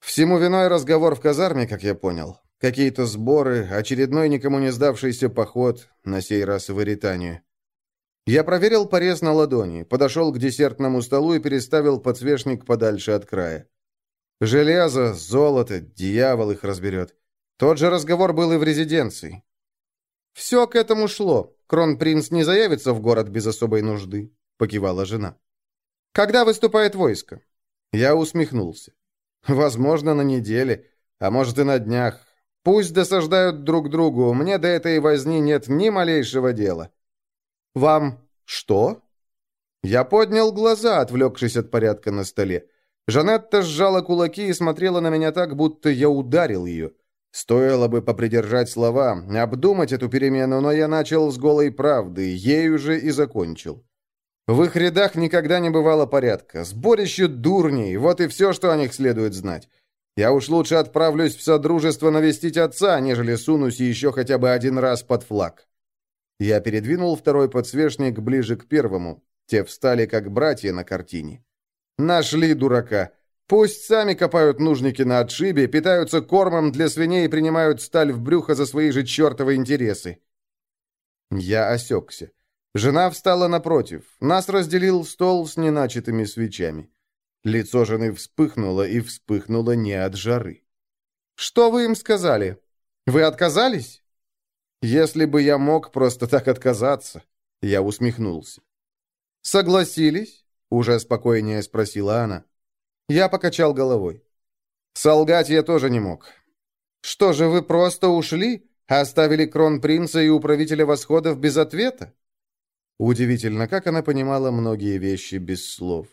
Всему виной разговор в казарме, как я понял. Какие-то сборы, очередной никому не сдавшийся поход, на сей раз в Иританию. Я проверил порез на ладони, подошел к десертному столу и переставил подсвечник подальше от края. Железо, золото, дьявол их разберет. Тот же разговор был и в резиденции. «Все к этому шло. Кронпринц не заявится в город без особой нужды», — покивала жена. «Когда выступает войско?» Я усмехнулся. Возможно, на неделе, а может и на днях. Пусть досаждают друг другу, мне до этой возни нет ни малейшего дела. Вам что? Я поднял глаза, отвлекшись от порядка на столе. Жанетта сжала кулаки и смотрела на меня так, будто я ударил ее. Стоило бы попридержать слова, обдумать эту перемену, но я начал с голой правды, ею же и закончил. В их рядах никогда не бывало порядка. Сборище дурней, вот и все, что о них следует знать. Я уж лучше отправлюсь в Содружество навестить отца, нежели сунусь еще хотя бы один раз под флаг. Я передвинул второй подсвечник ближе к первому. Те встали, как братья на картине. Нашли дурака. Пусть сами копают нужники на отшибе, питаются кормом для свиней и принимают сталь в брюхо за свои же чертовы интересы. Я осекся. Жена встала напротив. Нас разделил стол с неначатыми свечами. Лицо жены вспыхнуло и вспыхнуло не от жары. «Что вы им сказали? Вы отказались?» «Если бы я мог просто так отказаться», — я усмехнулся. «Согласились?» — уже спокойнее спросила она. Я покачал головой. «Солгать я тоже не мог. Что же, вы просто ушли, оставили кронпринца и управителя восходов без ответа?» Удивительно, как она понимала многие вещи без слов.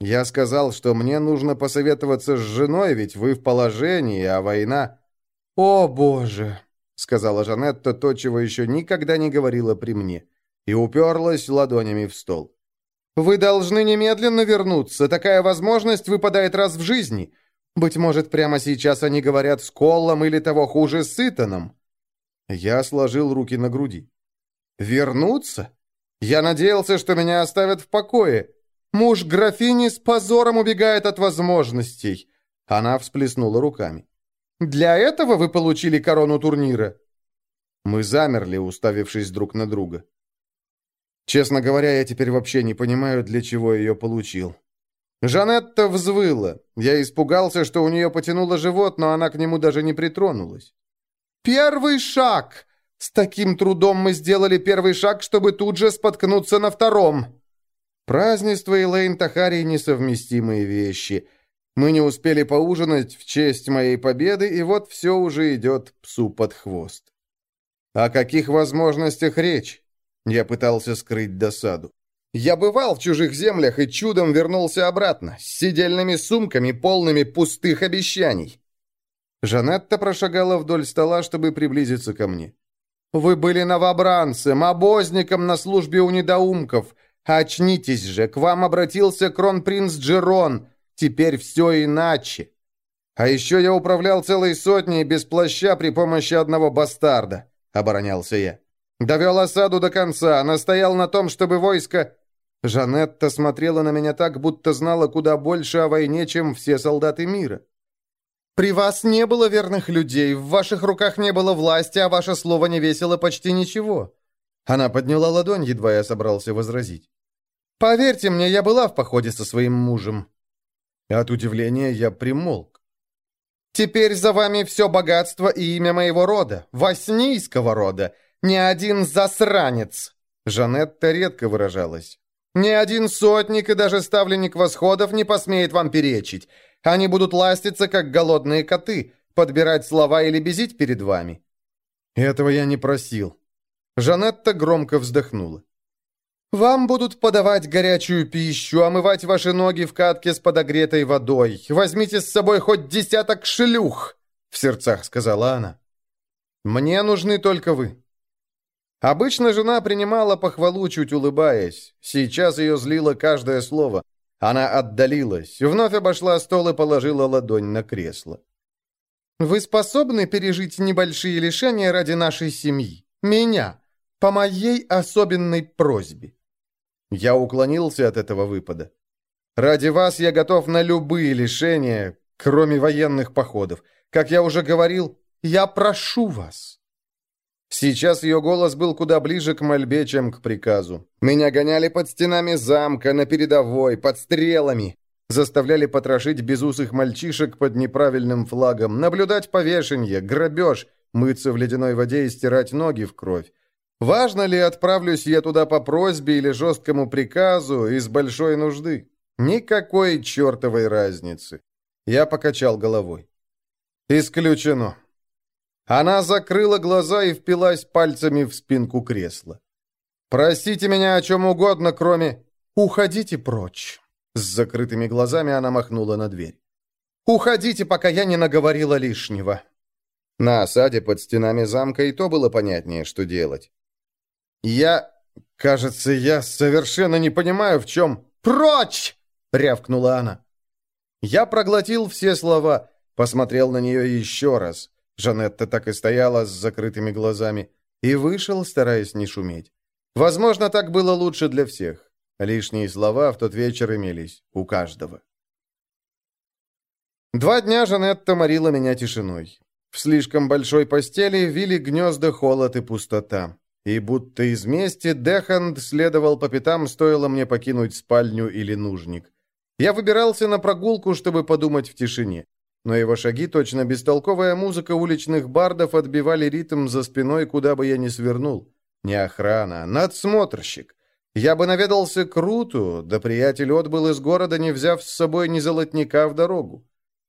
«Я сказал, что мне нужно посоветоваться с женой, ведь вы в положении, а война...» «О, Боже!» — сказала Жанетта то, чего еще никогда не говорила при мне. и уперлась ладонями в стол. «Вы должны немедленно вернуться. Такая возможность выпадает раз в жизни. Быть может, прямо сейчас они говорят с Коллом или того хуже, с Итаном». Я сложил руки на груди. «Вернуться? Я надеялся, что меня оставят в покое. Муж графини с позором убегает от возможностей». Она всплеснула руками. «Для этого вы получили корону турнира?» Мы замерли, уставившись друг на друга. Честно говоря, я теперь вообще не понимаю, для чего ее получил. Жанетта взвыла. Я испугался, что у нее потянуло живот, но она к нему даже не притронулась. «Первый шаг! С таким трудом мы сделали первый шаг, чтобы тут же споткнуться на втором!» Празднество и Лейн Тахари несовместимые вещи. Мы не успели поужинать в честь моей победы, и вот все уже идет псу под хвост. О каких возможностях речь? Я пытался скрыть досаду. Я бывал в чужих землях и чудом вернулся обратно, с сидельными сумками, полными пустых обещаний. Жанетта прошагала вдоль стола, чтобы приблизиться ко мне. «Вы были новобранцем, обозником на службе у недоумков. Очнитесь же, к вам обратился кронпринц Джерон. Теперь все иначе. А еще я управлял целой сотней без плаща при помощи одного бастарда. — оборонялся я. «Довел осаду до конца, настоял на том, чтобы войско...» Жанетта смотрела на меня так, будто знала куда больше о войне, чем все солдаты мира. «При вас не было верных людей, в ваших руках не было власти, а ваше слово не весило почти ничего». Она подняла ладонь, едва я собрался возразить. «Поверьте мне, я была в походе со своим мужем». От удивления я примолк. Теперь за вами все богатство и имя моего рода, воснийского рода. Ни один засранец!» Жанетта редко выражалась. «Ни один сотник и даже ставленник восходов не посмеет вам перечить. Они будут ластиться, как голодные коты, подбирать слова или безить перед вами». «Этого я не просил». Жанетта громко вздохнула. «Вам будут подавать горячую пищу, омывать ваши ноги в катке с подогретой водой. Возьмите с собой хоть десяток шлюх!» — в сердцах сказала она. «Мне нужны только вы». Обычно жена принимала похвалу, чуть улыбаясь. Сейчас ее злило каждое слово. Она отдалилась, вновь обошла стол и положила ладонь на кресло. «Вы способны пережить небольшие лишения ради нашей семьи? Меня? По моей особенной просьбе?» Я уклонился от этого выпада. «Ради вас я готов на любые лишения, кроме военных походов. Как я уже говорил, я прошу вас». Сейчас ее голос был куда ближе к мольбе, чем к приказу. Меня гоняли под стенами замка, на передовой, под стрелами. Заставляли потрошить безусых мальчишек под неправильным флагом, наблюдать повешенье, грабеж, мыться в ледяной воде и стирать ноги в кровь. Важно ли, отправлюсь я туда по просьбе или жесткому приказу из большой нужды? Никакой чертовой разницы. Я покачал головой. Исключено. Она закрыла глаза и впилась пальцами в спинку кресла. «Просите меня о чем угодно, кроме... Уходите прочь!» С закрытыми глазами она махнула на дверь. «Уходите, пока я не наговорила лишнего!» На осаде под стенами замка и то было понятнее, что делать. «Я... кажется, я совершенно не понимаю, в чем...» «Прочь!» — рявкнула она. Я проглотил все слова, посмотрел на нее еще раз. Жанетта так и стояла с закрытыми глазами. И вышел, стараясь не шуметь. Возможно, так было лучше для всех. Лишние слова в тот вечер имелись у каждого. Два дня Жанетта морила меня тишиной. В слишком большой постели вили гнезда холод и пустота. И будто из мести Деханд следовал по пятам, стоило мне покинуть спальню или нужник. Я выбирался на прогулку, чтобы подумать в тишине. Но его шаги, точно бестолковая музыка уличных бардов, отбивали ритм за спиной, куда бы я ни свернул. Не охрана, надсмотрщик. Я бы наведался к Руту, да приятель отбыл из города, не взяв с собой ни золотника в дорогу.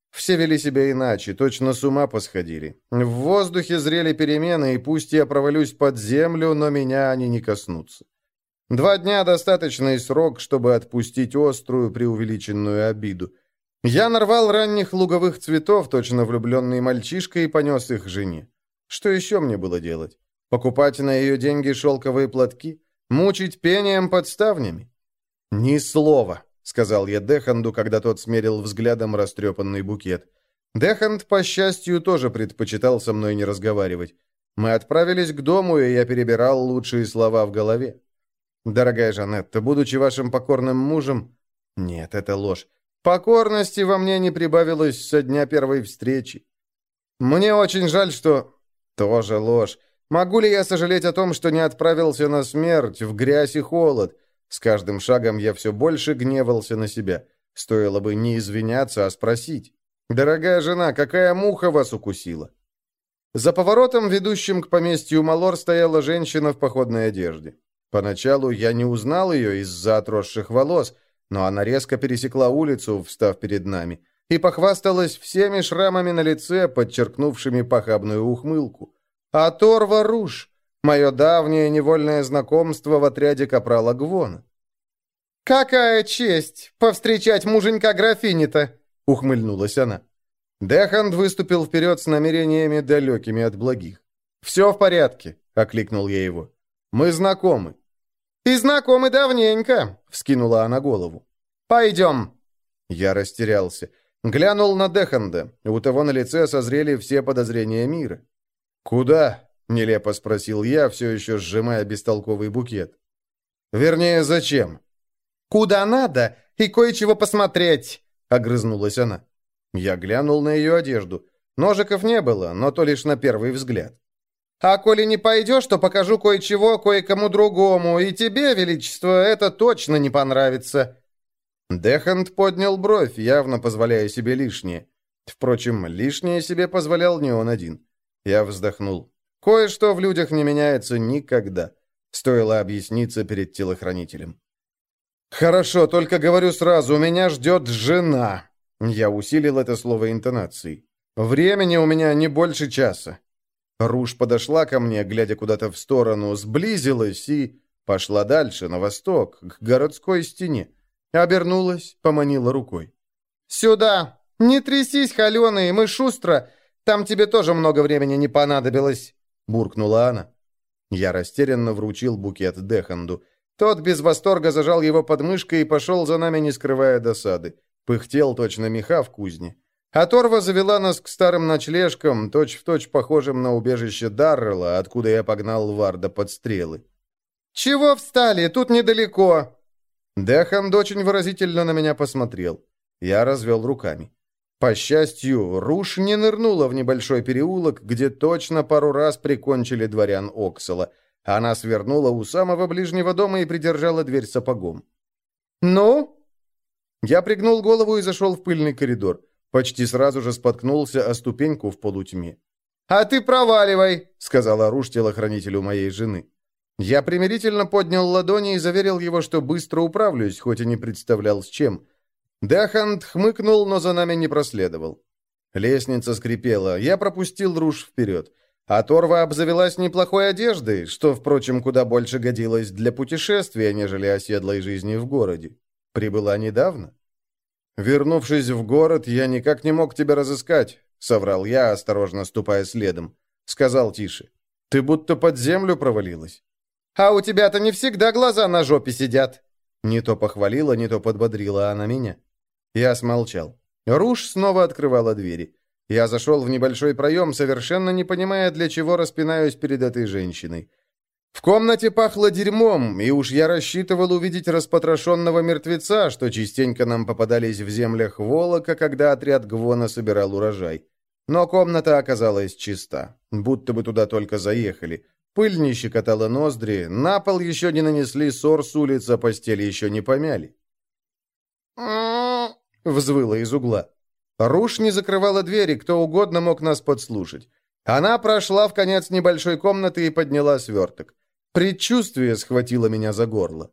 Все вели себя иначе, точно с ума посходили. В воздухе зрели перемены, и пусть я провалюсь под землю, но меня они не коснутся. Два дня – достаточный срок, чтобы отпустить острую, преувеличенную обиду. Я нарвал ранних луговых цветов, точно влюбленный мальчишка, и понес их жене. Что еще мне было делать? Покупать на ее деньги шелковые платки? Мучить пением под ставнями? Ни слова, сказал я Деханду, когда тот смерил взглядом растрепанный букет. Деханд, по счастью, тоже предпочитал со мной не разговаривать. Мы отправились к дому, и я перебирал лучшие слова в голове. «Дорогая Жанетта, будучи вашим покорным мужем...» «Нет, это ложь. Покорности во мне не прибавилось со дня первой встречи. Мне очень жаль, что...» «Тоже ложь. Могу ли я сожалеть о том, что не отправился на смерть, в грязь и холод? С каждым шагом я все больше гневался на себя. Стоило бы не извиняться, а спросить. «Дорогая жена, какая муха вас укусила?» За поворотом, ведущим к поместью Малор, стояла женщина в походной одежде. Поначалу я не узнал ее из-за отросших волос, но она резко пересекла улицу, встав перед нами, и похвасталась всеми шрамами на лице, подчеркнувшими похабную ухмылку. «Аторва Руж! Мое давнее невольное знакомство в отряде капрала Гвона». «Какая честь! Повстречать муженька графини-то!» — ухмыльнулась она. Деханд выступил вперед с намерениями далекими от благих. «Все в порядке», — окликнул я его. «Мы знакомы». «И знакомы давненько», — вскинула она голову. «Пойдем». Я растерялся. Глянул на Деханда. У того на лице созрели все подозрения мира. «Куда?» — нелепо спросил я, все еще сжимая бестолковый букет. «Вернее, зачем?» «Куда надо и кое-чего посмотреть», — огрызнулась она. Я глянул на ее одежду. Ножиков не было, но то лишь на первый взгляд. «А коли не пойдешь, то покажу кое-чего кое-кому другому, и тебе, Величество, это точно не понравится». Дехант поднял бровь, явно позволяя себе лишнее. Впрочем, лишнее себе позволял не он один. Я вздохнул. Кое-что в людях не меняется никогда. Стоило объясниться перед телохранителем. «Хорошо, только говорю сразу, меня ждет жена», я усилил это слово интонацией. «Времени у меня не больше часа». Руж подошла ко мне, глядя куда-то в сторону, сблизилась и пошла дальше, на восток, к городской стене. Обернулась, поманила рукой. «Сюда! Не трясись, холеный, мы шустро! Там тебе тоже много времени не понадобилось!» Буркнула она. Я растерянно вручил букет Деханду. Тот без восторга зажал его под мышкой и пошел за нами, не скрывая досады. Пыхтел точно меха в кузне. А Торва завела нас к старым ночлежкам, точь-в-точь точь похожим на убежище Даррела, откуда я погнал Варда под стрелы. «Чего встали? Тут недалеко!» Деханд очень выразительно на меня посмотрел. Я развел руками. По счастью, Руш не нырнула в небольшой переулок, где точно пару раз прикончили дворян Оксала. Она свернула у самого ближнего дома и придержала дверь сапогом. «Ну?» Я пригнул голову и зашел в пыльный коридор. Почти сразу же споткнулся о ступеньку в полутьме. «А ты проваливай!» — сказала Руш телохранителю моей жены. Я примирительно поднял ладони и заверил его, что быстро управлюсь, хоть и не представлял с чем. Дахант хмыкнул, но за нами не проследовал. Лестница скрипела, я пропустил Руш вперед. А Торва обзавелась неплохой одеждой, что, впрочем, куда больше годилось для путешествия, нежели оседлой жизни в городе. Прибыла недавно? Вернувшись в город, я никак не мог тебя разыскать, соврал я, осторожно ступая следом. Сказал тише. Ты будто под землю провалилась. А у тебя-то не всегда глаза на жопе сидят. Не то похвалила, не то подбодрила она меня. Я смолчал. Руж снова открывала двери. Я зашел в небольшой проем, совершенно не понимая, для чего распинаюсь перед этой женщиной. В комнате пахло дерьмом, и уж я рассчитывал увидеть распотрошенного мертвеца, что частенько нам попадались в землях Волока, когда отряд Гвона собирал урожай. Но комната оказалась чиста, будто бы туда только заехали. Пыль не щекотала ноздри, на пол еще не нанесли ссор с улицы, постели еще не помяли. взвыла из угла. Руш не закрывала двери, кто угодно мог нас подслушать. Она прошла в конец небольшой комнаты и подняла сверток. Предчувствие схватило меня за горло.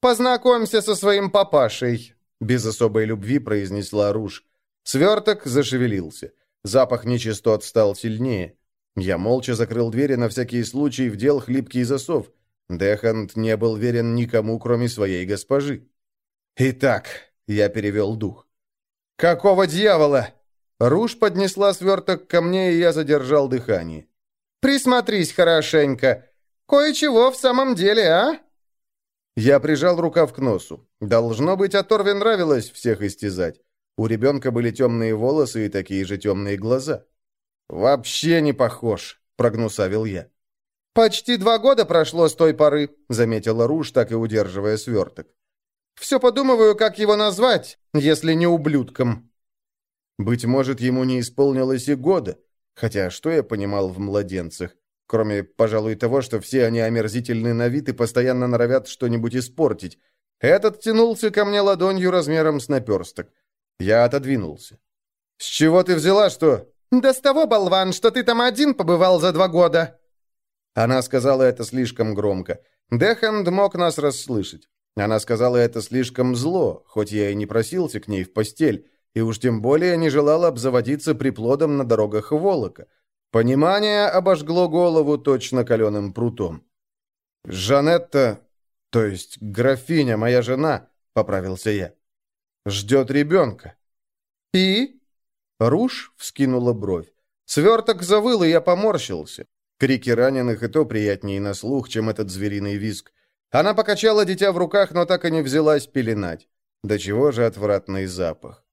«Познакомься со своим папашей», — без особой любви произнесла Руж. Сверток зашевелился. Запах нечистот стал сильнее. Я молча закрыл двери на всякий случай, вдел хлипкий засов. Дехант не был верен никому, кроме своей госпожи. «Итак», — я перевел дух. «Какого дьявола?» Руж поднесла сверток ко мне, и я задержал дыхание. «Присмотрись хорошенько. Кое-чего в самом деле, а?» Я прижал рукав к носу. Должно быть, Оторве нравилось всех истязать. У ребенка были темные волосы и такие же темные глаза. «Вообще не похож», — прогнусавил я. «Почти два года прошло с той поры», — заметила Руж, так и удерживая сверток. «Все подумываю, как его назвать, если не ублюдком». Быть может, ему не исполнилось и года. Хотя что я понимал в младенцах? Кроме, пожалуй, того, что все они омерзительны на вид и постоянно норовят что-нибудь испортить. Этот тянулся ко мне ладонью размером с наперсток. Я отодвинулся. «С чего ты взяла, что...» «Да с того, болван, что ты там один побывал за два года!» Она сказала это слишком громко. Деханд мог нас расслышать. Она сказала это слишком зло, хоть я и не просился к ней в постель, и уж тем более не желал обзаводиться приплодом на дорогах Волока. Понимание обожгло голову точно каленым прутом. «Жанетта, то есть графиня, моя жена», — поправился я, — «ждет ребенка». «И?» Руж вскинула бровь. Сверток завыл, и я поморщился. Крики раненых и то приятнее на слух, чем этот звериный визг. Она покачала дитя в руках, но так и не взялась пеленать. До чего же отвратный запах.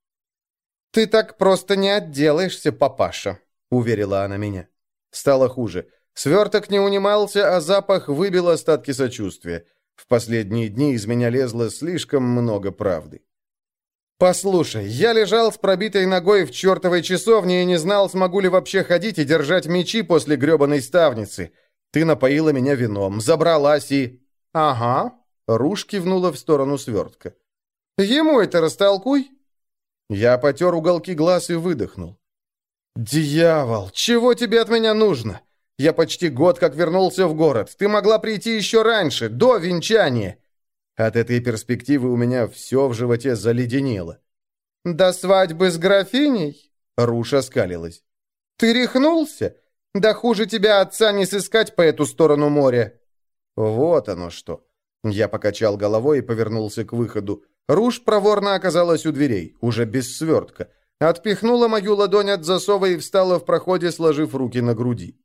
«Ты так просто не отделаешься, папаша», — уверила она меня. Стало хуже. Сверток не унимался, а запах выбил остатки сочувствия. В последние дни из меня лезло слишком много правды. «Послушай, я лежал с пробитой ногой в чертовой часовне и не знал, смогу ли вообще ходить и держать мечи после гребаной ставницы. Ты напоила меня вином, забралась и...» «Ага», — Руж кивнула в сторону свертка. «Ему это растолкуй». Я потер уголки глаз и выдохнул. «Дьявол, чего тебе от меня нужно? Я почти год как вернулся в город. Ты могла прийти еще раньше, до венчания. От этой перспективы у меня все в животе заледенело. «До свадьбы с графиней?» Руша скалилась. «Ты рехнулся? Да хуже тебя отца не сыскать по эту сторону моря». «Вот оно что». Я покачал головой и повернулся к выходу. Руж проворно оказалась у дверей, уже без свертка. Отпихнула мою ладонь от засова и встала в проходе, сложив руки на груди.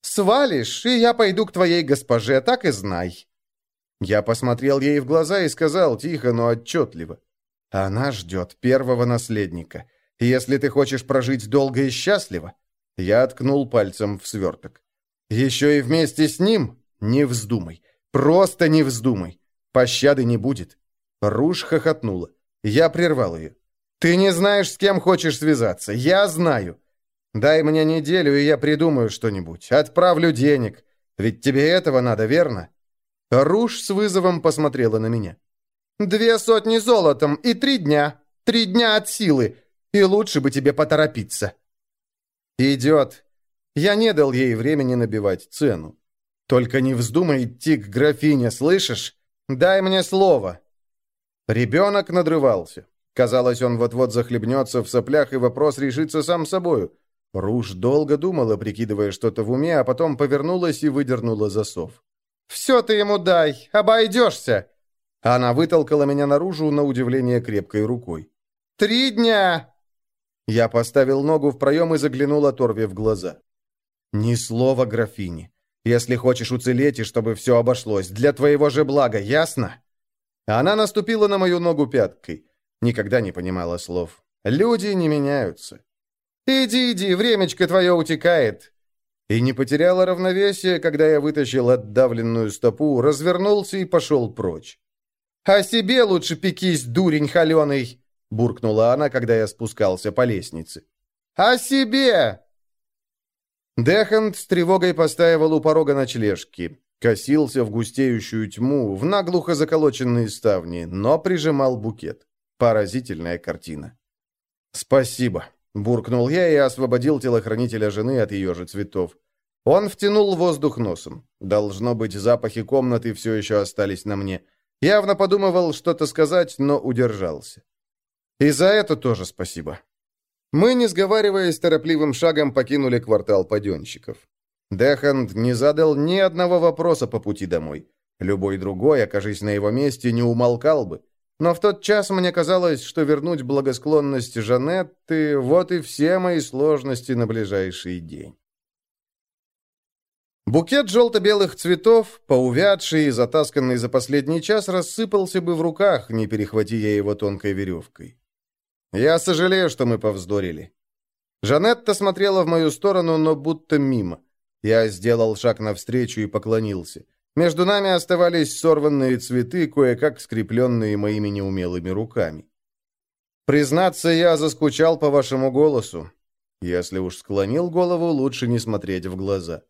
«Свалишь, и я пойду к твоей госпоже, так и знай». Я посмотрел ей в глаза и сказал тихо, но отчетливо. «Она ждет первого наследника. Если ты хочешь прожить долго и счастливо...» Я ткнул пальцем в сверток. «Еще и вместе с ним? Не вздумай. Просто не вздумай. Пощады не будет». Руж хохотнула. Я прервал ее. «Ты не знаешь, с кем хочешь связаться. Я знаю. Дай мне неделю, и я придумаю что-нибудь. Отправлю денег. Ведь тебе этого надо, верно?» Руж с вызовом посмотрела на меня. «Две сотни золотом и три дня. Три дня от силы. И лучше бы тебе поторопиться». «Идет. Я не дал ей времени набивать цену. Только не вздумай идти к графине, слышишь? Дай мне слово». Ребенок надрывался. Казалось, он вот-вот захлебнется в соплях, и вопрос решится сам собою. Руж долго думала, прикидывая что-то в уме, а потом повернулась и выдернула засов. «Все ты ему дай, обойдешься!» Она вытолкала меня наружу на удивление крепкой рукой. «Три дня!» Я поставил ногу в проем и заглянул Оторве в глаза. «Ни слова графине. Если хочешь уцелеть и чтобы все обошлось, для твоего же блага, ясно?» Она наступила на мою ногу пяткой. Никогда не понимала слов. «Люди не меняются». «Иди, иди, времечко твое утекает и не потеряла равновесие, когда я вытащил отдавленную стопу, развернулся и пошел прочь. «О себе лучше пекись, дурень холеный!» — буркнула она, когда я спускался по лестнице. «О себе!» Дехант с тревогой постаивал у порога ночлежки, косился в густеющую тьму, в наглухо заколоченные ставни, но прижимал букет. Поразительная картина. «Спасибо», Буркнул я и освободил телохранителя жены от ее же цветов. Он втянул воздух носом. Должно быть, запахи комнаты все еще остались на мне. Явно подумывал что-то сказать, но удержался. И за это тоже спасибо. Мы, не сговариваясь, торопливым шагом покинули квартал паденщиков. Деханд не задал ни одного вопроса по пути домой. Любой другой, окажись на его месте, не умолкал бы. Но в тот час мне казалось, что вернуть благосклонность Жанетты – вот и все мои сложности на ближайший день. Букет желто-белых цветов, поувядший и затасканный за последний час, рассыпался бы в руках, не перехвати я его тонкой веревкой. Я сожалею, что мы повздорили. Жанетта смотрела в мою сторону, но будто мимо. Я сделал шаг навстречу и поклонился. Между нами оставались сорванные цветы, кое-как скрепленные моими неумелыми руками. «Признаться, я заскучал по вашему голосу. Если уж склонил голову, лучше не смотреть в глаза».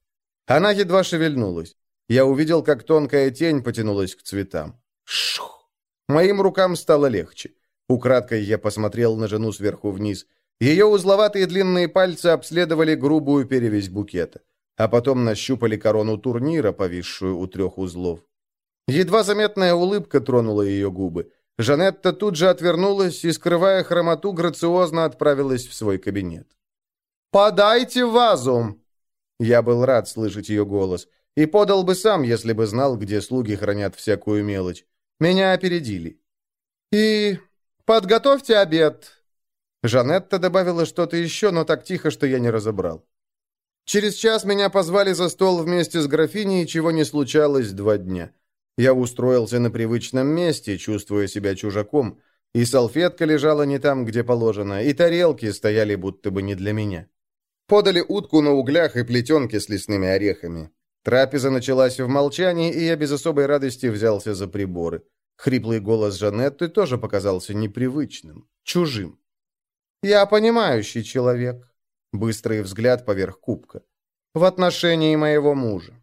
Она едва шевельнулась. Я увидел, как тонкая тень потянулась к цветам. Шух! Моим рукам стало легче. Украдкой я посмотрел на жену сверху вниз. Ее узловатые длинные пальцы обследовали грубую перевязь букета, а потом нащупали корону турнира, повисшую у трех узлов. Едва заметная улыбка тронула ее губы. Жанетта тут же отвернулась и, скрывая хромоту, грациозно отправилась в свой кабинет. «Подайте вазу!» Я был рад слышать ее голос. И подал бы сам, если бы знал, где слуги хранят всякую мелочь. Меня опередили. «И подготовьте обед». Жанетта добавила что-то еще, но так тихо, что я не разобрал. Через час меня позвали за стол вместе с графиней, чего не случалось два дня. Я устроился на привычном месте, чувствуя себя чужаком, и салфетка лежала не там, где положено, и тарелки стояли будто бы не для меня. Подали утку на углях и плетенки с лесными орехами. Трапеза началась в молчании, и я без особой радости взялся за приборы. Хриплый голос Жанетты тоже показался непривычным, чужим. «Я понимающий человек», — быстрый взгляд поверх кубка, — «в отношении моего мужа».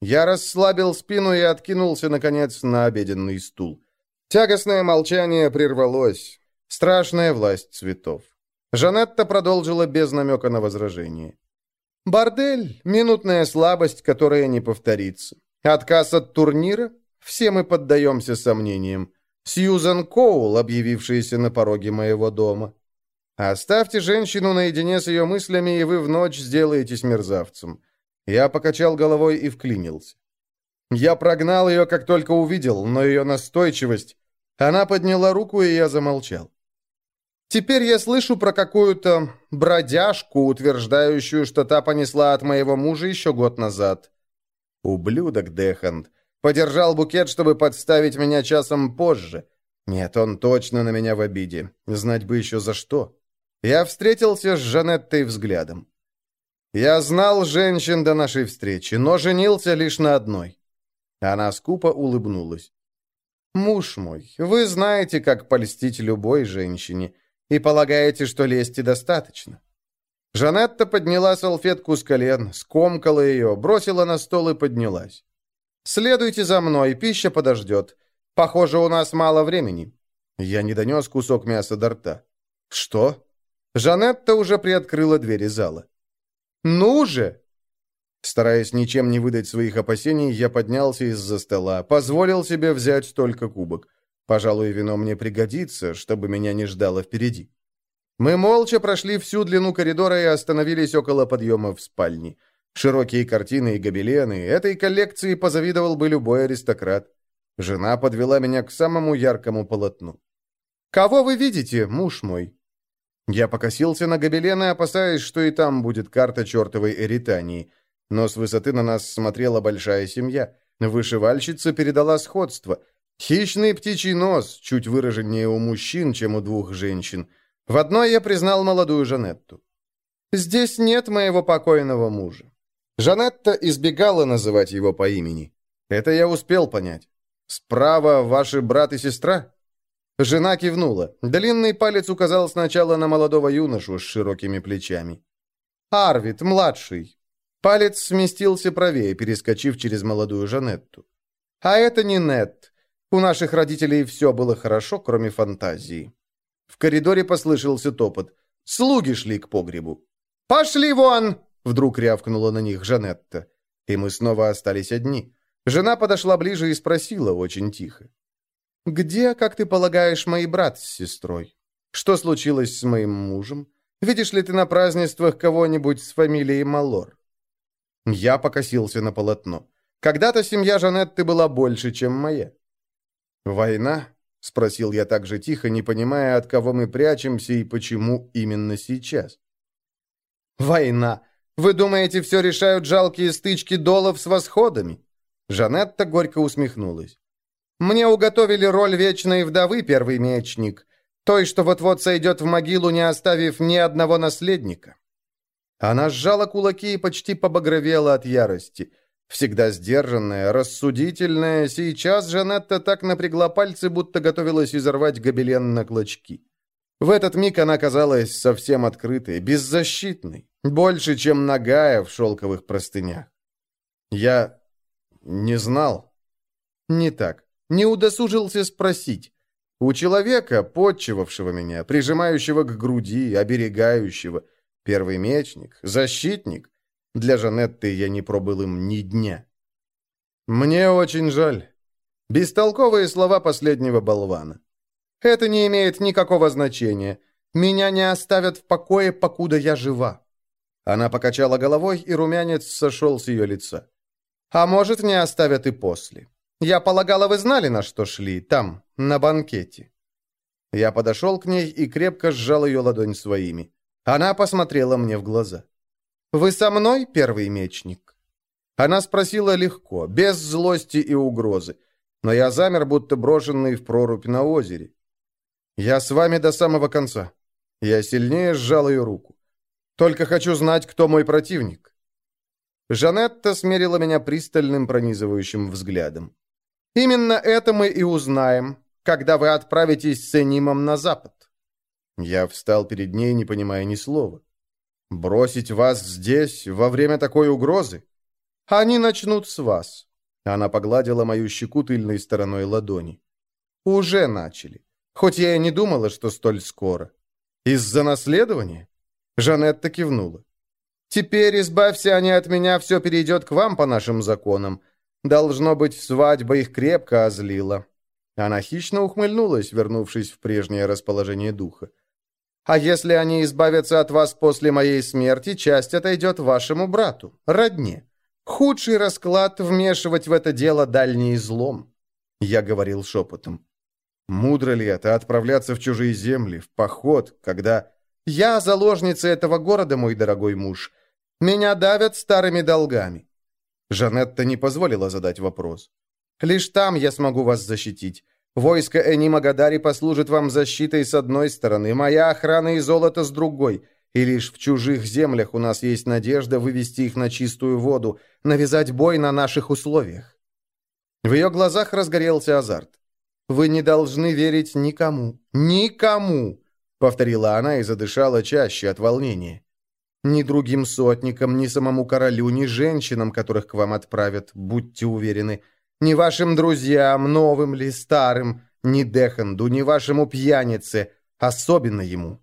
Я расслабил спину и откинулся, наконец, на обеденный стул. Тягостное молчание прервалось. Страшная власть цветов. Жанетта продолжила без намека на возражение. «Бордель — минутная слабость, которая не повторится. Отказ от турнира? Все мы поддаемся сомнениям. Сьюзан Коул, объявившаяся на пороге моего дома. Оставьте женщину наедине с ее мыслями, и вы в ночь сделаетесь мерзавцем». Я покачал головой и вклинился. Я прогнал ее, как только увидел, но ее настойчивость... Она подняла руку, и я замолчал. Теперь я слышу про какую-то бродяжку, утверждающую, что та понесла от моего мужа еще год назад. Ублюдок Дехант. Подержал букет, чтобы подставить меня часом позже. Нет, он точно на меня в обиде. Знать бы еще за что. Я встретился с Жанеттой взглядом. Я знал женщин до нашей встречи, но женился лишь на одной. Она скупо улыбнулась. «Муж мой, вы знаете, как польстить любой женщине и полагаете, что лести достаточно. Жанетта подняла салфетку с колен, скомкала ее, бросила на стол и поднялась. «Следуйте за мной, пища подождет. Похоже, у нас мало времени». Я не донес кусок мяса до рта. «Что?» Жанетта уже приоткрыла двери зала. «Ну же!» Стараясь ничем не выдать своих опасений, я поднялся из-за стола, позволил себе взять только кубок. Пожалуй, вино мне пригодится, чтобы меня не ждало впереди. Мы молча прошли всю длину коридора и остановились около подъема в спальне. Широкие картины и гобелены. Этой коллекции позавидовал бы любой аристократ. Жена подвела меня к самому яркому полотну. «Кого вы видите, муж мой?» Я покосился на гобелены, опасаясь, что и там будет карта чертовой Эритании. Но с высоты на нас смотрела большая семья. Вышивальщица передала сходство — Хищный птичий нос, чуть выраженнее у мужчин, чем у двух женщин. В одной я признал молодую Жанетту. «Здесь нет моего покойного мужа». Жанетта избегала называть его по имени. Это я успел понять. «Справа ваши брат и сестра?» Жена кивнула. Длинный палец указал сначала на молодого юношу с широкими плечами. «Арвид, младший». Палец сместился правее, перескочив через молодую Жанетту. «А это не Нет. У наших родителей все было хорошо, кроме фантазии. В коридоре послышался топот. Слуги шли к погребу. «Пошли вон!» — вдруг рявкнула на них Жанетта. И мы снова остались одни. Жена подошла ближе и спросила очень тихо. «Где, как ты полагаешь, мой брат с сестрой? Что случилось с моим мужем? Видишь ли ты на празднествах кого-нибудь с фамилией Малор?» Я покосился на полотно. Когда-то семья Жанетты была больше, чем моя. «Война?» — спросил я так же тихо, не понимая, от кого мы прячемся и почему именно сейчас. «Война! Вы думаете, все решают жалкие стычки долов с восходами?» Жанетта горько усмехнулась. «Мне уготовили роль вечной вдовы, первый мечник, той, что вот-вот сойдет в могилу, не оставив ни одного наследника». Она сжала кулаки и почти побагровела от ярости. Всегда сдержанная, рассудительная, сейчас Жанетта так напрягла пальцы, будто готовилась изорвать гобелен на клочки. В этот миг она казалась совсем открытой, беззащитной, больше, чем нагая в шелковых простынях. Я не знал. Не так. Не удосужился спросить. У человека, подчивавшего меня, прижимающего к груди, оберегающего, первый мечник, защитник, для Жанетты я не пробыл им ни дня. Мне очень жаль. Бестолковые слова последнего болвана. Это не имеет никакого значения. Меня не оставят в покое, покуда я жива». Она покачала головой, и румянец сошел с ее лица. «А может, не оставят и после. Я полагала, вы знали, на что шли, там, на банкете». Я подошел к ней и крепко сжал ее ладонь своими. Она посмотрела мне в глаза. «Вы со мной, первый мечник?» Она спросила легко, без злости и угрозы, но я замер, будто брошенный в прорубь на озере. «Я с вами до самого конца». Я сильнее сжал ее руку. «Только хочу знать, кто мой противник». Жанетта смерила меня пристальным пронизывающим взглядом. «Именно это мы и узнаем, когда вы отправитесь с Энимом на запад». Я встал перед ней, не понимая ни слова. «Бросить вас здесь, во время такой угрозы? Они начнут с вас». Она погладила мою щеку тыльной стороной ладони. «Уже начали. Хоть я и не думала, что столь скоро. Из-за наследования? Жанетта кивнула. Теперь, избавься они от меня, все перейдет к вам по нашим законам. Должно быть, свадьба их крепко озлила. Она хищно ухмыльнулась, вернувшись в прежнее расположение духа. А если они избавятся от вас после моей смерти, часть отойдет вашему брату, родне. Худший расклад вмешивать в это дело дальний злом. Я говорил шепотом. Мудро ли это отправляться в чужие земли, в поход, когда... Я заложница этого города, мой дорогой муж. Меня давят старыми долгами. Жанетта не позволила задать вопрос. Лишь там я смогу вас защитить. Войско Эни Магадари послужит вам защитой с одной стороны, моя охрана и золото с другой. И лишь в чужих землях у нас есть надежда вывести их на чистую воду, навязать бой на наших условиях. В ее глазах разгорелся азарт. Вы не должны верить никому. Никому!» — повторила она и задышала чаще от волнения. «Ни другим сотникам, ни самому королю, ни женщинам, которых к вам отправят, будьте уверены. Ни вашим друзьям, новым ли, старым, ни Деханду, ни вашему пьянице, особенно ему».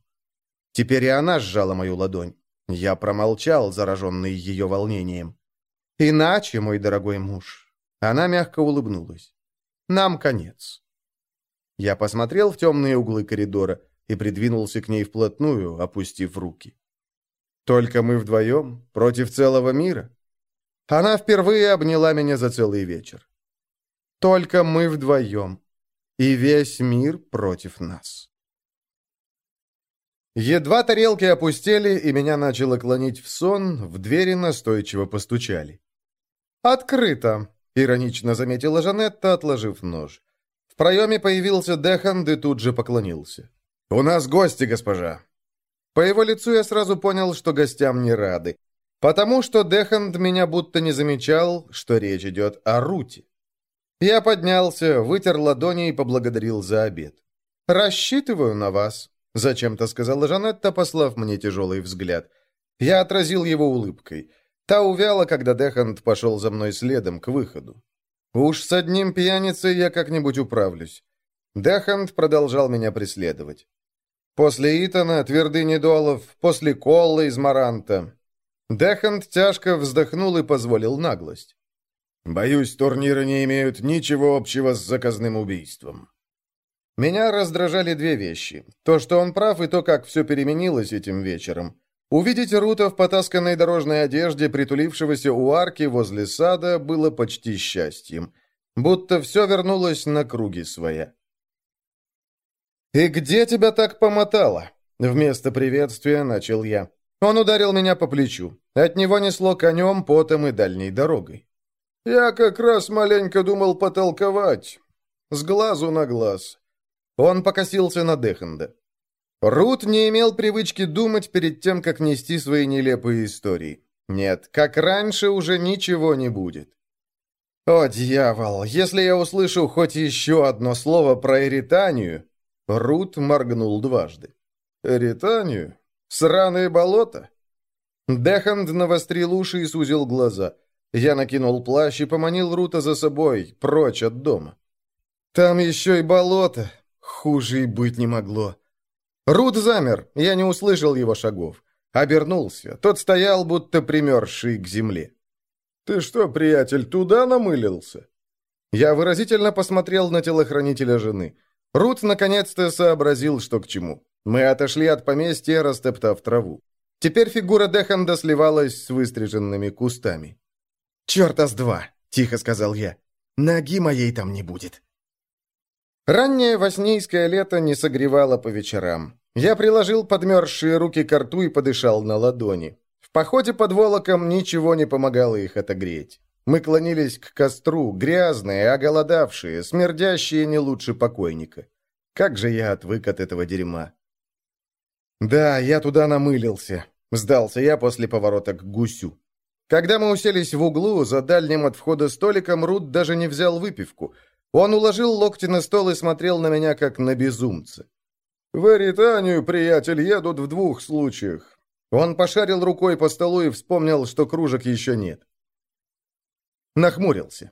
Теперь и она сжала мою ладонь. Я промолчал, зараженный ее волнением. «Иначе, мой дорогой муж...» Она мягко улыбнулась. «Нам конец». Я посмотрел в темные углы коридора и придвинулся к ней вплотную, опустив руки. «Только мы вдвоем? Против целого мира?» Она впервые обняла меня за целый вечер. «Только мы вдвоем, и весь мир против нас». Едва тарелки опустели, и меня начало клонить в сон, в двери настойчиво постучали. «Открыто!» — иронично заметила Жанетта, отложив нож. В проеме появился Деханд и тут же поклонился. «У нас гости, госпожа!» По его лицу я сразу понял, что гостям не рады. Потому что Деханд меня будто не замечал, что речь идет о Руте. Я поднялся, вытер ладони и поблагодарил за обед. «Рассчитываю на вас», — зачем-то сказала Жанетта, послав мне тяжелый взгляд. Я отразил его улыбкой. Та увяла, когда Деханд пошел за мной следом к выходу. «Уж с одним пьяницей я как-нибудь управлюсь». Дехант продолжал меня преследовать. После Итана, твердыни Долов, после Колла из Маранта. Дехант тяжко вздохнул и позволил наглость. «Боюсь, турниры не имеют ничего общего с заказным убийством». Меня раздражали две вещи. То, что он прав, и то, как все переменилось этим вечером. Увидеть Рута в потасканной дорожной одежде, притулившегося у арки возле сада, было почти счастьем. Будто все вернулось на круги своя. «И где тебя так помотало?» Вместо приветствия начал я. Он ударил меня по плечу. От него несло конем, потом и дальней дорогой. «Я как раз маленько думал потолковать. С глазу на глаз». Он покосился на Дехенда. Рут не имел привычки думать перед тем, как нести свои нелепые истории. Нет, как раньше уже ничего не будет. О, дьявол, если я услышу хоть еще одно слово про Эританию... Рут моргнул дважды. Эританию? Сраные болота? Деханд навострил уши и сузил глаза. Я накинул плащ и поманил Рута за собой, прочь от дома. Там еще и болото. Хуже и быть не могло. Рут замер, я не услышал его шагов. Обернулся. Тот стоял, будто примерзший к земле. «Ты что, приятель, туда намылился?» Я выразительно посмотрел на телохранителя жены. Рут наконец-то сообразил, что к чему. Мы отошли от поместья, растоптав траву. Теперь фигура Деханда сливалась с выстриженными кустами. «Черта с два!» — тихо сказал я. «Ноги моей там не будет». Раннее воснийское лето не согревало по вечерам. Я приложил подмерзшие руки к рту и подышал на ладони. В походе под Волоком ничего не помогало их отогреть. Мы клонились к костру, грязные, оголодавшие, смердящие не лучше покойника. Как же я отвык от этого дерьма. Да, я туда намылился. Сдался я после поворота к гусю. Когда мы уселись в углу, за дальним от входа столиком, Рут даже не взял выпивку — он уложил локти на стол и смотрел на меня, как на безумца. «В Эританию, приятель, едут в двух случаях». Он пошарил рукой по столу и вспомнил, что кружек еще нет. Нахмурился.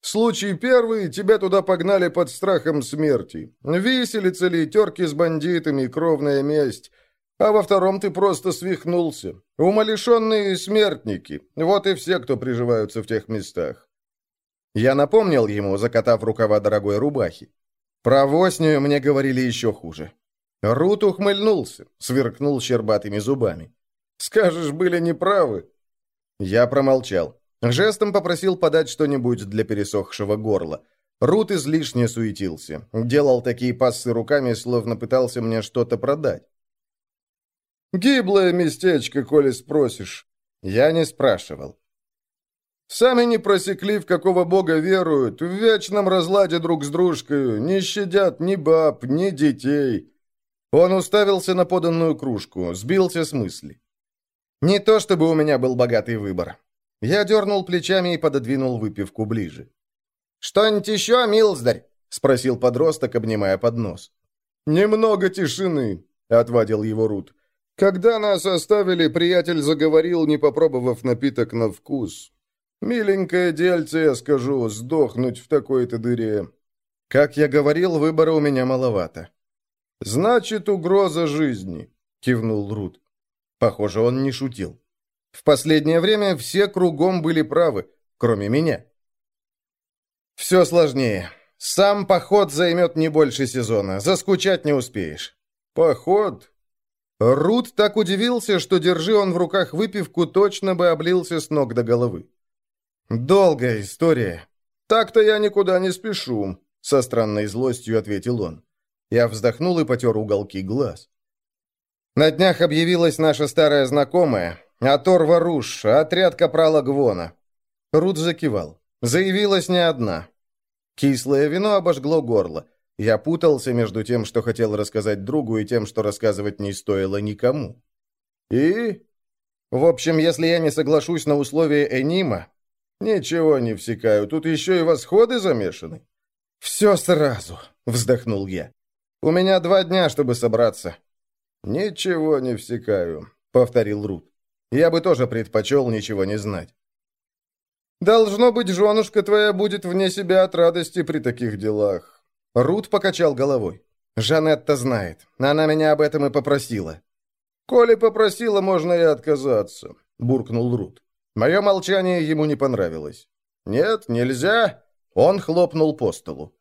«Случай первый, тебя туда погнали под страхом смерти. Виселица ли, терки с бандитами, кровная месть. А во втором ты просто свихнулся. Умалишенные смертники. Вот и все, кто приживаются в тех местах. Я напомнил ему, закатав рукава дорогой рубахи. Про Воснию мне говорили еще хуже. Рут ухмыльнулся, сверкнул щербатыми зубами. «Скажешь, были неправы?» Я промолчал. Жестом попросил подать что-нибудь для пересохшего горла. Рут излишне суетился. Делал такие пассы руками, словно пытался мне что-то продать. «Гиблое местечко, коли спросишь». Я не спрашивал. Сами не просекли, в какого бога веруют, в вечном разладе друг с дружкой, не щадят ни баб, ни детей». Он уставился на поданную кружку, сбился с мысли. «Не то чтобы у меня был богатый выбор». Я дернул плечами и пододвинул выпивку ближе. «Что-нибудь еще, милздарь?» — спросил подросток, обнимая поднос. «Немного тишины», — отвадил его Рут. «Когда нас оставили, приятель заговорил, не попробовав напиток на вкус. «Миленькое дельце, я скажу, сдохнуть в такой-то дыре». «Как я говорил, выбора у меня маловато». «Значит, угроза жизни», — кивнул Рут. Похоже, он не шутил. В последнее время все кругом были правы, кроме меня. «Все сложнее. Сам поход займет не больше сезона. Заскучать не успеешь». «Поход?» Рут так удивился, что, держи он в руках выпивку, точно бы облился с ног до головы. «Долгая история. Так-то я никуда не спешу», — со странной злостью ответил он. Я вздохнул и потер уголки глаз. На днях объявилась наша старая знакомая, Атор Варуш, отряд капрала Гвона. Рут закивал. Заявилась не одна. Кислое вино обожгло горло. Я путался между тем, что хотел рассказать другу, и тем, что рассказывать не стоило никому. И? В общем, если я не соглашусь на условия Энима, «Ничего не всекаю, тут еще и восходы замешаны». «Все сразу», — вздохнул я. «У меня два дня, чтобы собраться». «Ничего не всекаю», — повторил Рут. «Я бы тоже предпочел ничего не знать». «Должно быть, женушка твоя будет вне себя от радости при таких делах». Рут покачал головой. «Жанетта знает. Она меня об этом и попросила». «Коли попросила, можно и отказаться», — буркнул Рут. Мое молчание ему не понравилось. «Нет, нельзя!» Он хлопнул по столу.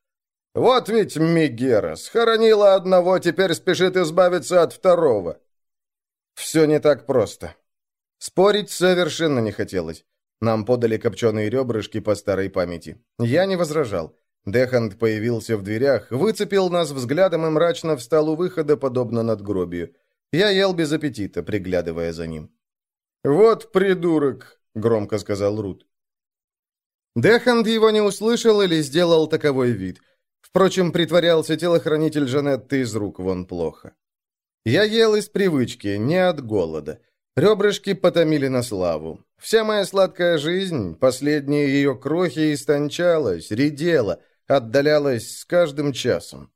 «Вот ведь Мигера схоронила одного, теперь спешит избавиться от второго». «Все не так просто». Спорить совершенно не хотелось. Нам подали копченые ребрышки по старой памяти. Я не возражал. Дехант появился в дверях, выцепил нас взглядом и мрачно встал у выхода, подобно надгробию. Я ел без аппетита, приглядывая за ним. «Вот придурок!» — громко сказал Рут. Деханд его не услышал или сделал таковой вид. Впрочем, притворялся телохранитель Жанетты из рук вон плохо. Я ел из привычки, не от голода. Ребрышки потомили на славу. Вся моя сладкая жизнь, последние ее крохи истончалась, редела, отдалялась с каждым часом.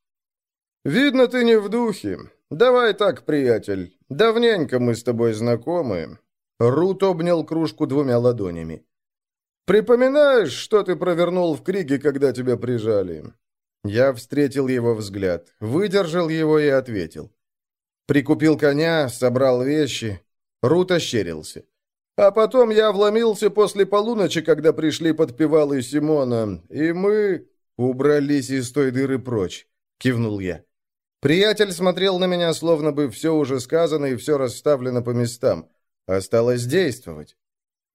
«Видно, ты не в духе. Давай так, приятель. Давненько мы с тобой знакомы». Рут обнял кружку двумя ладонями. «Припоминаешь, что ты провернул в Криге, когда тебя прижали?» Я встретил его взгляд, выдержал его и ответил. Прикупил коня, собрал вещи. Рут ощерился. А потом я вломился после полуночи, когда пришли подпевалы Симона, и мы убрались из той дыры прочь, кивнул я. Приятель смотрел на меня, словно бы все уже сказано и все расставлено по местам. Осталось действовать.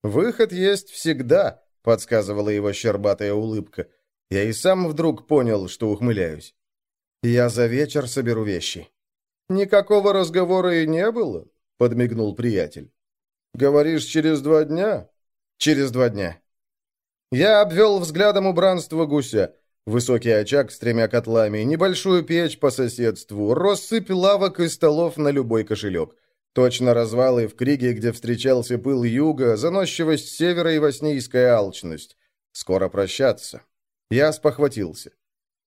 «Выход есть всегда», — подсказывала его щербатая улыбка. Я и сам вдруг понял, что ухмыляюсь. «Я за вечер соберу вещи». «Никакого разговора и не было», — подмигнул приятель. «Говоришь, через два дня?» «Через два дня». Я обвел взглядом убранство гуся. Высокий очаг с тремя котлами, небольшую печь по соседству, россыпь лавок и столов на любой кошелек. Точно развалы в Криге, где встречался пыл юга, заносчивость севера и воснийская алчность. Скоро прощаться. Я спохватился.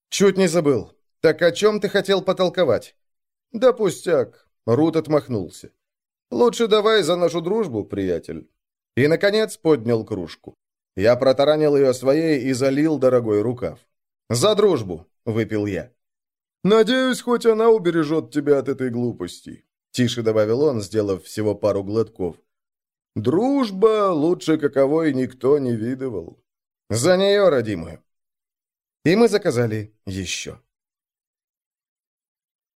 «Чуть не забыл. Так о чем ты хотел потолковать?» «Да пустяк», — Рут отмахнулся. «Лучше давай за нашу дружбу, приятель». И, наконец, поднял кружку. Я протаранил ее своей и залил дорогой рукав. «За дружбу!» — выпил я. «Надеюсь, хоть она убережет тебя от этой глупости», — тише добавил он, сделав всего пару глотков. «Дружба лучше каковой никто не видывал. За нее, родимую». И мы заказали еще.